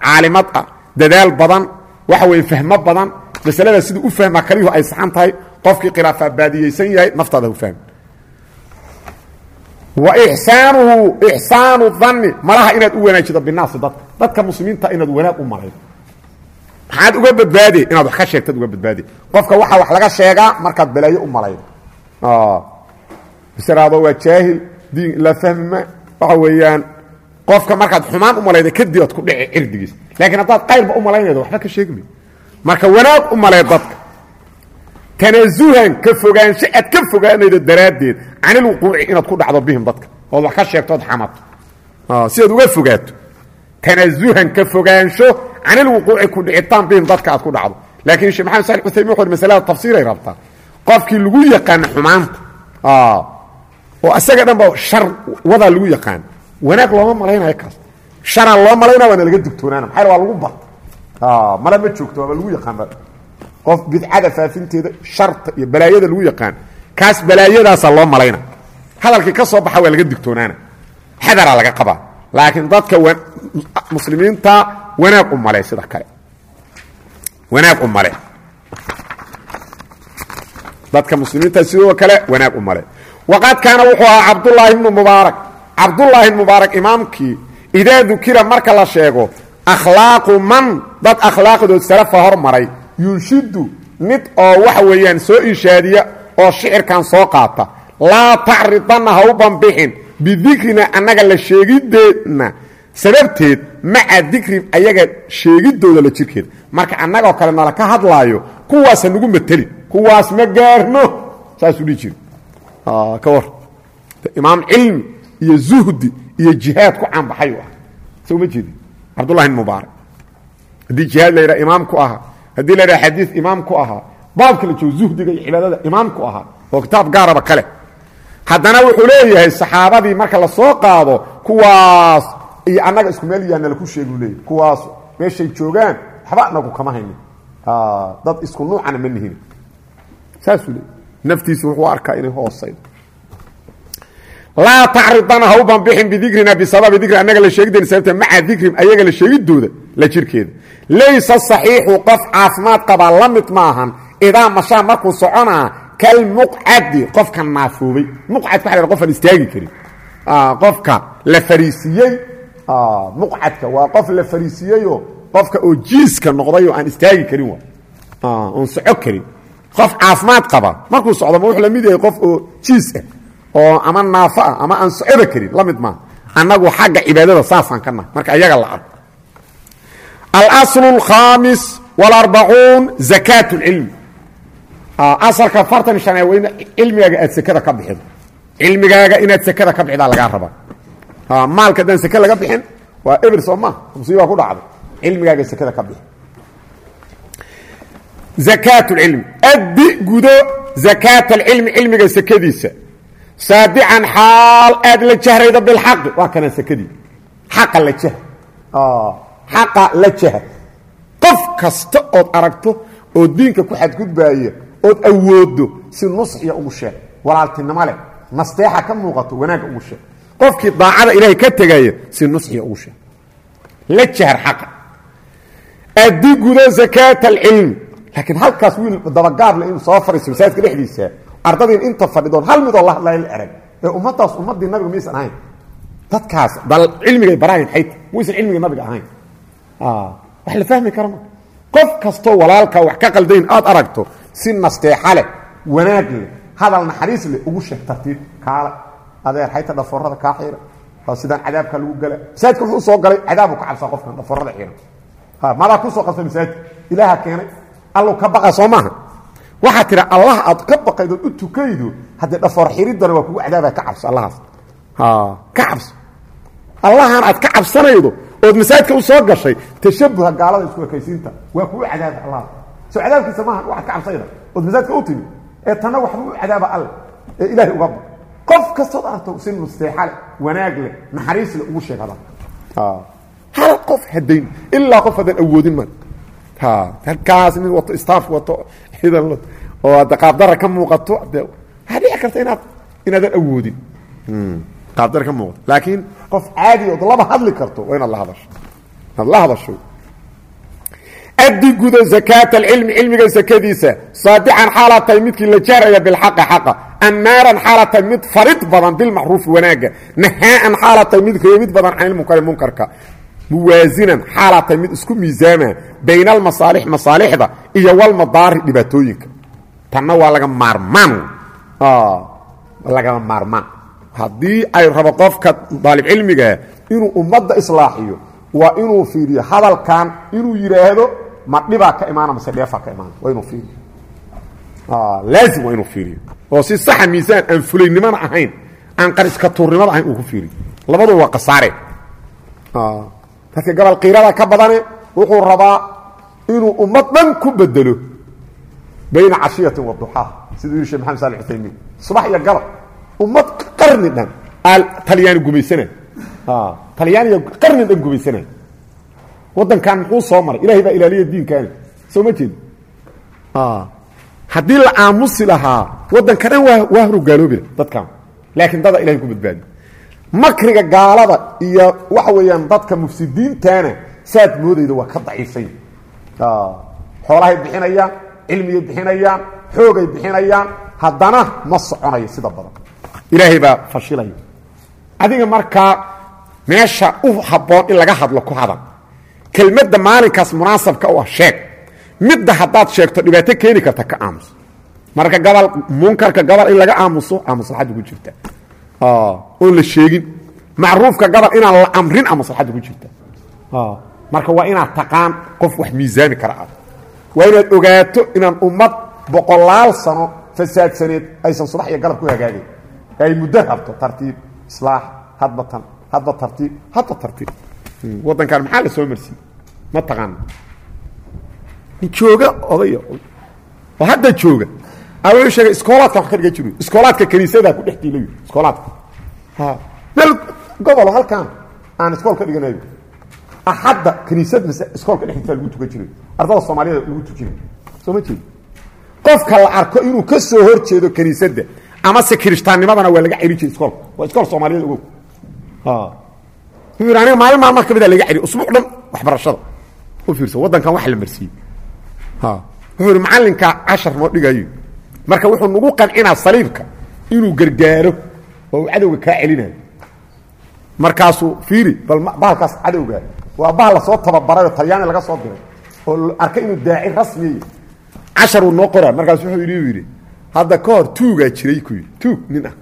caalimad ah dadaal badan waxa weeye fahmo badan masalada siduu u fahmaa kaliyuhu ay saxan tahay qofkii khilaafaa baadiyeysan yahay naftaada hu fahmi. Wa ixsaanuhu ixsaanu danni malaha inaad u wanaajido binaasi dadka dadka muslimiinta inaad wanaag u malaydo maxaad uga badbaade inaad wax ka sheegtad uga badbaade qofka waxaa wax laga sheegaa markaad balaayo u malaydo israado waa jaahil diin la fahma waxa weeyaan qofka markaad xumaan u malayda kadib aad ku dhici cirdigiis. Laakiin haddaad qayrba u malaynaydo waxba ka sheegmay marka wanaag u malay dadka. Tanasuhan ka fogaansho aad ka fogaanaydo daraaddeed. Canil wuquuci inaad ku dhacdo bihim dadka. Ood wax ka sheegto ood xamato si aad uga fogaato. Tanasuhan ka fogaansho canil wuquuci ku dhicitaan bihim dadka aad ku dhacdo. Laakiin sheekh maxamed salix uthaymin wuxu masalada tafsiiray rabtaa. Qofkii lagu yaqaano xumaanta oo asaga dhan ba shar wadaa lagu yaqaan. Wanaag looma malaynayo kaas. Sharaa loo malaynaya waana laga digtoonaana maxaa waa lagu bar. Mala ma joogto waaba lagu yaqaanba qof bidcada faafinteeda sharta iyo balaayada lagu yaqaan. Kaas balaayadaasaa loo malayna. Hadalkii ka soo baxa waa laga digtoonaana xadaraa laga qabaa. Laakiin dadka muslimiinta wanaag u male sida kale. Wanaag u male dadka muslimiinta sidoo kale wanaag u male waqad kaana wuxuu ahaa cabdulaahi bnu mubaarak cabdulaahi bn mubaarak imaamkii idaa dukira marka la sheego akhlaaqu man dad akhlaaqdood salafa hormaray yunshidu mid oo waxa weeyaan soo inshaadiya oo shicirkan soo qaata laa tacridanna ha u banbixin bidikrina annaga la sheegideenna sababteed maca dikrin ayaga sheegidooda la jirkeeda marka annagoo kale nala ka hadlaayo kuwaasa nagu matelin kuwaas ma gaarno saasuu dhihi war. Imaam cilmi iyo zuhdi iyo jihaad ku caanbaxay ah soo ma jeedi cabdullahi bn mubaarak haddii jihaad la yidhaha imaam ku ahaa haddii la yidhaha xadiid imaam ku ahaa baabka la joogo zuhdiga iyo cibaadada imaam ku ahaa oo kitaab gaaraba kale. Haddana wuxuu leeyahay saxaabadii marka la soo qaado kuwaas iyo annaga isku meel yaana laku sheegu leeyahy kuwaas meeshay joogaan waxba anagu kama haynin. Dad isku nuucana ma nihin saasuu leeyay naftiisu wuxuu arkaa inay hoosaydo laa tacridana ha u banbixin bidikrina bisababi dikri annaga la sheegideen sababta maca dikrim ayaga la sheegidooda la jirkeeda. Laysa saxiixu qof caafimaad qabaa la maahan idaa mashaa markuu soconaa kalmuqcadi qofka naafoobay muqcadka waa qofaan istaagi karin. Qofka la fariisiyey muqcadka waa qof la fariisiyeyoo qofka oo jiiska noqdayoo aan istaagi karin wa oon soco karin qof caafimaad qaba. Markuu socdo ma wuxuu la mid yahay qof oo jiis ah oo ama naafo ah ama aan socoba karin la mid maaha annagu xagga cibaadada saasaan ka nahay. Marka ayaga la arko. Alaslu alkhaamis walarbacuun zakaat اlcilmi asalka fartan shanee in cilmigaaga aad sekada ka bixido cilmigaaga inaad sekada ka bixidaa lagaa rabaa. Maalka haddaan seke laga bixin waa eber soo maa musiibaa ku dhacday cilmigaaga sekada ka bixi zakaat اlcilmi addi gudo zakaat alcilmi cilmiga sekadiisa saadican xaal aad la jahraydo bilxaqi waa kana sekadii xaqa la jah. Xaqa la jaha qof kasta ood aragto oo diinka ku xadgudbaaya ood awoodo si nusxiya ugu sheeg. Walaaltinimo leh. Nasteexa ka muuqato wanaagga ugu sheeg. Qofkii daacada ilaahay ka tegaya si nusxiya ugu sheeg. La jahar xaqa. Addi gudo laakiin halkaas wiil dabagaable inuu soo fariiso masaajidka dhexdiisa ardadiin inta fadhidoon hal midoo la hadlaya la erag ee ummaddaas ummaddii nabiga maysan ahayn. Dadkaas bal cilmigay barahayn xayta maysan cilmigii nabiga ahayn. Wax la fahmi kara qof kastoo walaalka wax ka qaldayn aad aragto si nasteexa leh wanaag leh hadal naxariis leh ugu sheeg tartiib kaala adeer xayta dhaforada kaa xiira. Waa sidaan cadaabka lagu gala. Masaajidka wuxuu u soo galay cadaabu ka cabsaa qofkan dhaforada xiira. Madaa ku soo qabsa masaajidka ilaaha keenay allow ka baqa soo maaha. Waxaa tidha allah aad ka baqaydo u tukaydo. Haddee dhafoor xiridana waa kugu cadaabaa ka cabso allahaas ka cabso. Allahan aad ka cabsanaydo ood masaajidka u soo gashay tashabuha gaalada isku ekaysiinta waa kugu cadaaba allah soo cadaabkiisa maaha waxaad ka cabsayda. Ood masaajidka u timi ee tanna waxba u cadaaba alle ee ilaahay uga baq qof kastood aragto si musteexa leh wanaag leh naxariis leh ugu sheeg hada hal qof hadayn ilaa qof haddaan awoodin ma halkaas nin wato staff wato ciidan oo adda qaabdara ka muuqato waxaa dhici karta inaad inaadan awoodin. Qaabdara ka muuqato. Laakiin qof caadi ood laba hadli karto waa inaad la hadasho. Inaad la hadasho. Addi gudo zakaat alcilmi cilmiga sakadiisa saadican xaalaa tahay midkii la jaaraya bilxaqi xaqa. Amaaran xaala tahay mid farid badan bilmacruufi wanaagga. Nahaaan xaala tahay mid badan can ilmunkari munkarka muwaasinan xaalaa tahay mid isku miisaama bayna almasaalix masaalixda iyo walmadaari dhibaatooyinka. Tanna waa laga maarmaan. Lagama maarmaan. Haddii ay rabo qofka daalib cilmigaa inuu ummadda islaaxiyo waa inuu fiiriyo hadalkan inuu yidhaahdo ma dhibaa ka imaana mase dheefaa ka imaana. Waa inuu fiiriyo. Laazim waa inuu fiiriyo. Oo si saxa miisaan aan fulaynimona ahayn aan qariska tuurnimada ahayn uu ku fiiriyo. Labaduba waa kasaare dadka gobol kiirada ka badane wuxuu rabaa inuu ummad dhan ku bedelo bayna cashiyatin wa duxaa siduu yidhi shek maxamed sali uthaymiin subax iyo gabal ummad qarni dhan aa talyaani gumaysanay talyaaniga qarni dhan gumaysanay waddankan muxuu soo maray? Ilahay baa ilaaliya diinkaani. Soo ma jeedi haddii la aamusi lahaa waddanka dhan waa waa horogaaloobi dadkan. Laakiin dada ilahay ku badbaadi makriga gaalada iyo waxa weeyaan dadka mufsidiintana saad moodayda waa ka daciifsay xoolahay bixinayaan cilmigay bixinayaan xoogay bixinayaan haddana ma soconayo sida badan. Ilaahay baa fashilaya. Adiga markaa meesha u habboon in laga hadlo ku hadal kelmadda maalinkaas munaasabka u ah sheeg. Midda haddaad sheegto dhibaato keeni karta ka aamus. Marka gabal munkarka gabal in laga aamuso aa maslaxadda ku jirta oon la sheegin macruufka gabal inaan la amrin a maslaxadda ku jirta. Marka waa inaad taqaan qof wax miisaami kara ah. Waa inaad ogaato inaan ummad boqolaal sano fasaadsaneed aysan subax iyo galab ku hagaagayn ay muddo rabto tartiib islaax hadba tan hadba tartiib hadba tartiib. Waddankan maxaa la soo marsiiyey? Ma taqaana jooga odaya oo hadda jooga a sheegay iskoolaadka wax ka dhiga jiro iskoolaadka kaniisadaa ku dhex diilay. Iskoolaadka. Meel gobolo halkaan aan iskool ka dhiganayo axadda kaniisad mase iskoolka dhexdiisa lagu tukan jiray. Ardada soomaaliyada lagu tujinay soo ma jeedi qofka la arko inuu ka soo hor jeedo kaniisadda amase kirishtaannimadana waa laga celi jiray iskoolka waa iskool soomaaliyada ogow wuxuu yidhi aniga maalin maalmaa ka mid a laga celiy usbuuc dhan waxbarashada. U fiirso waddankan wax la marsiiyey. Wuxuu yidhi macallinka cashar noo dhigayo marka wuxuu nagu qancinaa saliibka inuu gargaaro oo uu cadowga kaa celinayo. Markaasuu fiiri bal bahalkaas cadowga waa bahal la soo tababaray oo talyaani laga soo diray oo arkay inuu daaci rasmiy casharuu noo qoraa markaasu wuxuu yidhi yidhi hadda ka hor tuugaa jiray ku yidhi. Tuug nin ah.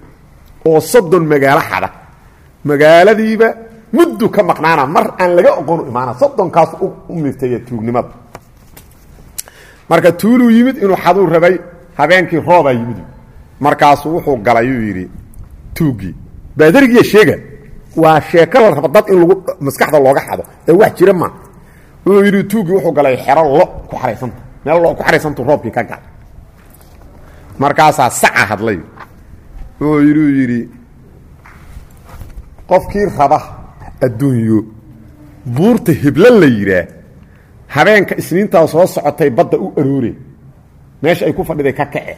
Oo soddon magaalo xada. Magaaladiiba muddu ka maqnaana mar aan laga oqonu imaana soddonkaas u mirtaya tuugnimada marka tuuluu yimid inuu xaduu rabay habeenkii roobaa yimid. Markaasuu wuxuu galayuu yidhi tuuggii baadarigiiya sheega waa sheeko la raba dad in lagu maskaxda looga xado ee wax jira ma. Wuxuu yidhi tuuggii wuxuu galay xero lo ku xaraysanta meel lo ku xaraysantu roobkii ka gal markaasaa saca hadlay. Wuxuu yidhi yidhi qofkii raba adduunyo buurta hiblo la yidhaah habeenka isniintaa soo socotay badda u aroore meesha ay ku fadhiday ka kace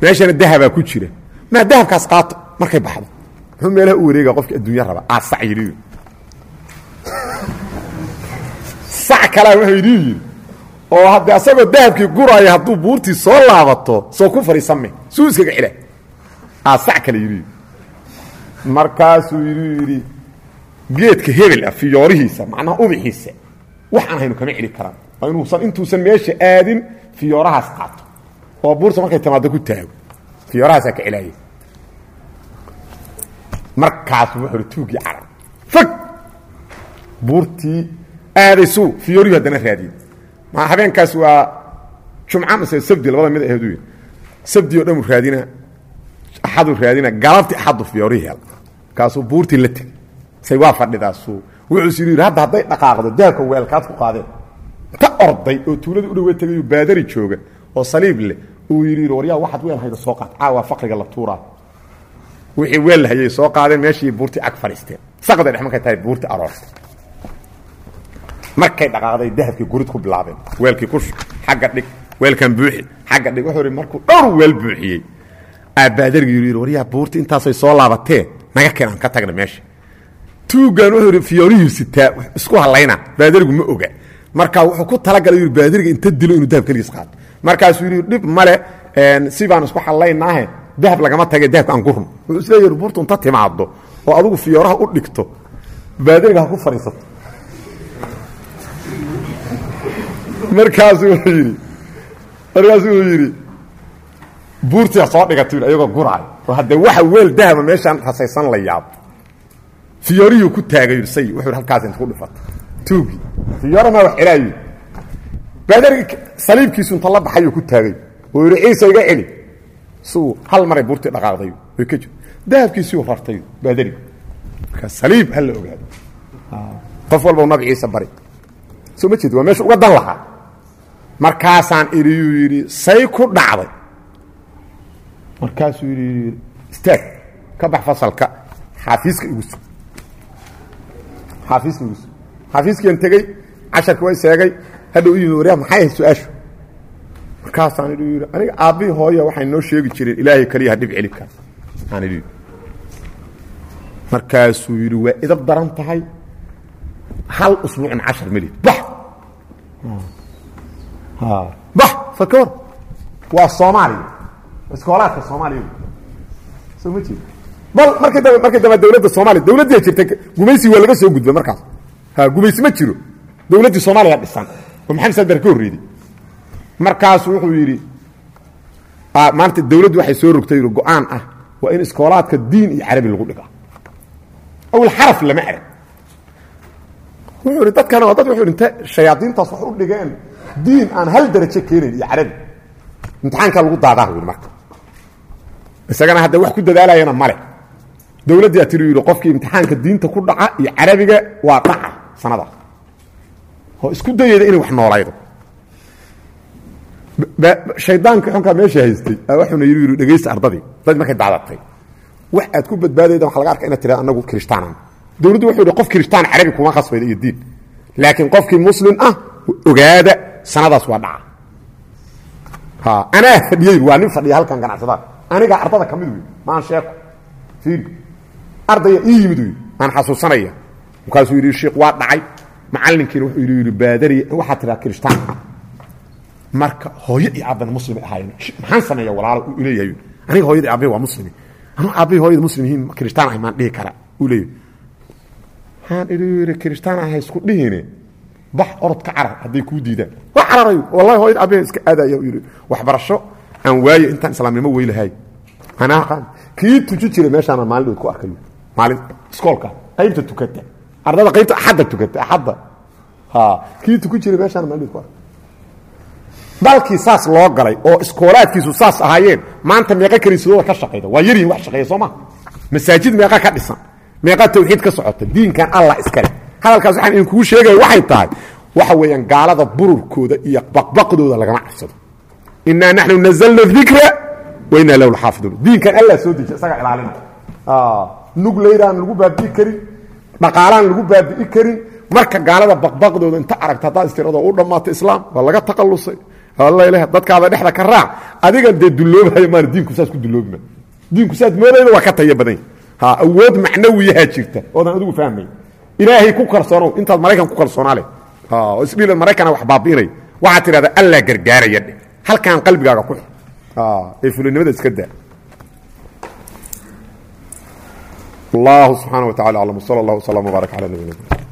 meeshana dahabaa ku jira. Maa dahabkaas qaato markay baxdo. Muxuu meelaha u wareega qofki adduunya raba? Aa sac kalea wuxuu yidhi yidhi. Oo haddii asagoo dahabkii guraya hadduu buurtii soo laabato soo ku fadhiisame suu iskaga cila. Aa sac kale yidhi. Markaasuu yidhi yidhi geedka hebel ah fiyoorihiisa macnaha ubixiisa wax aan haynu kama celi karaan inuusan intuusan meesha aadin fiyoorahaas qaato. Oo buurta markay timaado ku taago. Fiyoorahaasaa ka celaaya markaasu wuxuu hi tuugii carab. Fog buurtii aadaysuu fiyoorihii haddana raadiyey. Ma habeenkaas waa jumca mase sabdi labada mid aheedu sabdi oo dhan u raadina axaduu raadina galabtii axaddu fiyoorihii hel markaasuu buurtii la tegey say waa fadhidaasuu. Wuxuusi yidhi hadda hadday dhaqaaqdo dahabka weelkaad ku qaadeen ka orday oo tuuladii u dhawe tegay baadari jooga oo saliib leh uu yidhi waryaa waxaad weel hayda soo qaad. Caawa faqriga la tuuraa. Wixii weel hayay soo qaadeen meeshii buurtii ag fadhiisteen saqda dhex markay tahay buurtii aroortay markay dhaqaaqday dahabkii gurid ku bilaabeen. Weelkii kush xagga dhig. Weelkan buuxi xagga dhig. Wuxuu yidhi markuu dhowr weel buuxiyey aabaadargi yidhi waryaa buurtii intaasay soo laabatee naga keen ka tagna meesha. Tuugan wuxuu yidhi fiyoorihii sitaa isku hallayna. Baadarigu ma oga marka wuxuu ku talagalay yidhi baadariga inta dilo inuu dahab keligiis qaato markaasuu yidhi dhib male si baan isku hallaynaahe dahab lagama tage dahabka aan gurno wuxuu isleeyahi buurtu inta timaado oo adigu fiyooraha u dhigto baadariga ha ku fadhiisato. Markaasu wuxuu yidhi markaasuu wuxuu yidhi buurtia soo dhigata yidhi ayagoo guraayo oo haddee waxa weel dahaba meeshaan rasaysan la yaabo fiyoorihii ku taagay yidhi say wuxuu halkaas inta ku dhifata tuugii fiyoora maa wax celaayo baadarigi saliibkiisu inta la baxayuu ku taagay. Oo yidhi ciisa iga celi. Siuu hal maray buurtii dhaqaaqday. Way ka jir dahabkiisiu rartay baadarigu marka saliib ha la ogaado. Qof walba nabi ciise bari. Soo ma jeed waa meesha uga dan lahaa. Markaasaan idiyuu yidhi say ku dhacday. Markaasuu yidhi istaag ka bax fasalka. Xaafiiska igu sug xaafiiska igu sug xaafiiskiian tegey casharka waa seegay hadha u yimi waryaa maxay ahayd su'aashu? Markaasaan idhi yidhi aniga aabbihii hooya waxay noo sheegi jireen ilaahay keliya ha dhib celi kara aan idhi markaasuu yidhi waa idab daran tahay hal usbuucin cashar melid bax bax fakor waa soomaaliya iskoolaadka soomaaliya soo ma jeed bal markii dambe markii dambe dawladda soomaaliya dawladdiia jirta gumaysi waa laga soo gudba markaas ha gumaysi ma jiro. Dawladdii soomaaliya dhisan oo maxamed sadar ka horreeday markaasu wuxuu yidhi maanta dawladdu waxay soo rogtay go'aan ah waa in iskoolaadka diin iyo carabi lagu dhigaa. Awil xaraf lama arag. Wuxuu idhi dadkana waa dad wuxuu inta shayaadiintaas wax u dhigeen diin aan hal darajo keenayn iyo carabi. Imtixaankaa lagu daadaa yidhi marka. Isagana hadda wax ku dadaalayana male dowladdaa tiri yidhi qofkii imtixaanka diinta ku dhaca iyo carabiga waa dhaca sanada. Oo isku dayayda inay wax noolaydo. Shaydaanka xunkaa meesha haystay yidhi yidhi dhegaysta ardadii dad markay daadatay. Wax aad ku badbaadayda waxa laga arka inaad tirada anagu kirishtaanaan dowladdu wuxuu yidhi qof kirishtaan carabi kuma khasbayda iyo diin. Laakiin qofkii muslim ah ogaada sanadaas waa dhaca. Ha anaa fadhiyey waa nin fadhiya halkan ganacsadaa anigaa ardada ka mid wey maan sheeko fiiri. Ardaya ii yimid wey aan xasuusanaya markaasuu yidhi sheikh waa dhacay. Macallinkiina wuxuu yidhi baadari waxaa tiraa kirishtaan marka hooyo iyo aabbana muslimay ahaayeen. Maxaan sameeya walaalo uu leeyahay? Aniga hooyadii aabbay waa muslimi. Anuu aabbay hooyada muslim yihiin kirishtaan ahay maan dhihi kara uu leeyahay. Waxaan idhi yidhi kirishtaan ahay isku dhihine. Bax orod ka carar hadday kuu diidaan. Waa cararay wallahi hooyada aabbay iska aadaya uu yidhi. Waxbarasho aan waaye intaan islaamnimo weylahay. Anaa kii tuji jiray meeshaana maalin dhood ku arkayo. Maalin iskoolka qaybta tukata ardada qaybta axadda tukata axadda kii tuku jiray meeshaana maalin dhood ku arkay dalkii saas loo galay oo iskoolaadkiisu saas ahaayeen maanta meeqa kaniisadooda ka shaqayda waa yaryihin wax shaqeeya soo ma? Masaajid meeqa ka dhisan. Meeqa tawxiid ka socota. Diinkan allah iskale hadalkaas waxaan idin kugu sheegaya waxay tahay waxa weeyaan gaalada bururkooda iyo baqbaqdooda lagama cabsado. Inaa naxnu nazalna dikra wa inaa lahu lxaafiduun diinkan allah soo dejiya isagaa ilaalina. Nuglaydaan lagu baabi'i karin dhaqaalaan lagu baabi'i karin marka gaalada baqbaqdooda inta aragta haddaa istirado u dhammaato islaam waa laga taqalusay alla dadkaada dhexda ka raac. Adiga dee dulloobayo maan diinku saas ku dulloobma diinku saas moodayda waa ka taya badan ha awood macnawiyahaa jirta. Oodan adigu fahmay ilaahay ku kalsoonow intaad maraykan ku kalsoonaa leh oo isdhiila maraykana wax baabi'inay. Waxaad tidhahdaa allaa gargaaraya halkaan qalbigaaga ku xir ee fulinimada iska daa wallahu subxaana wa tacala aclam wsala allah wslam wbaarak cala nabina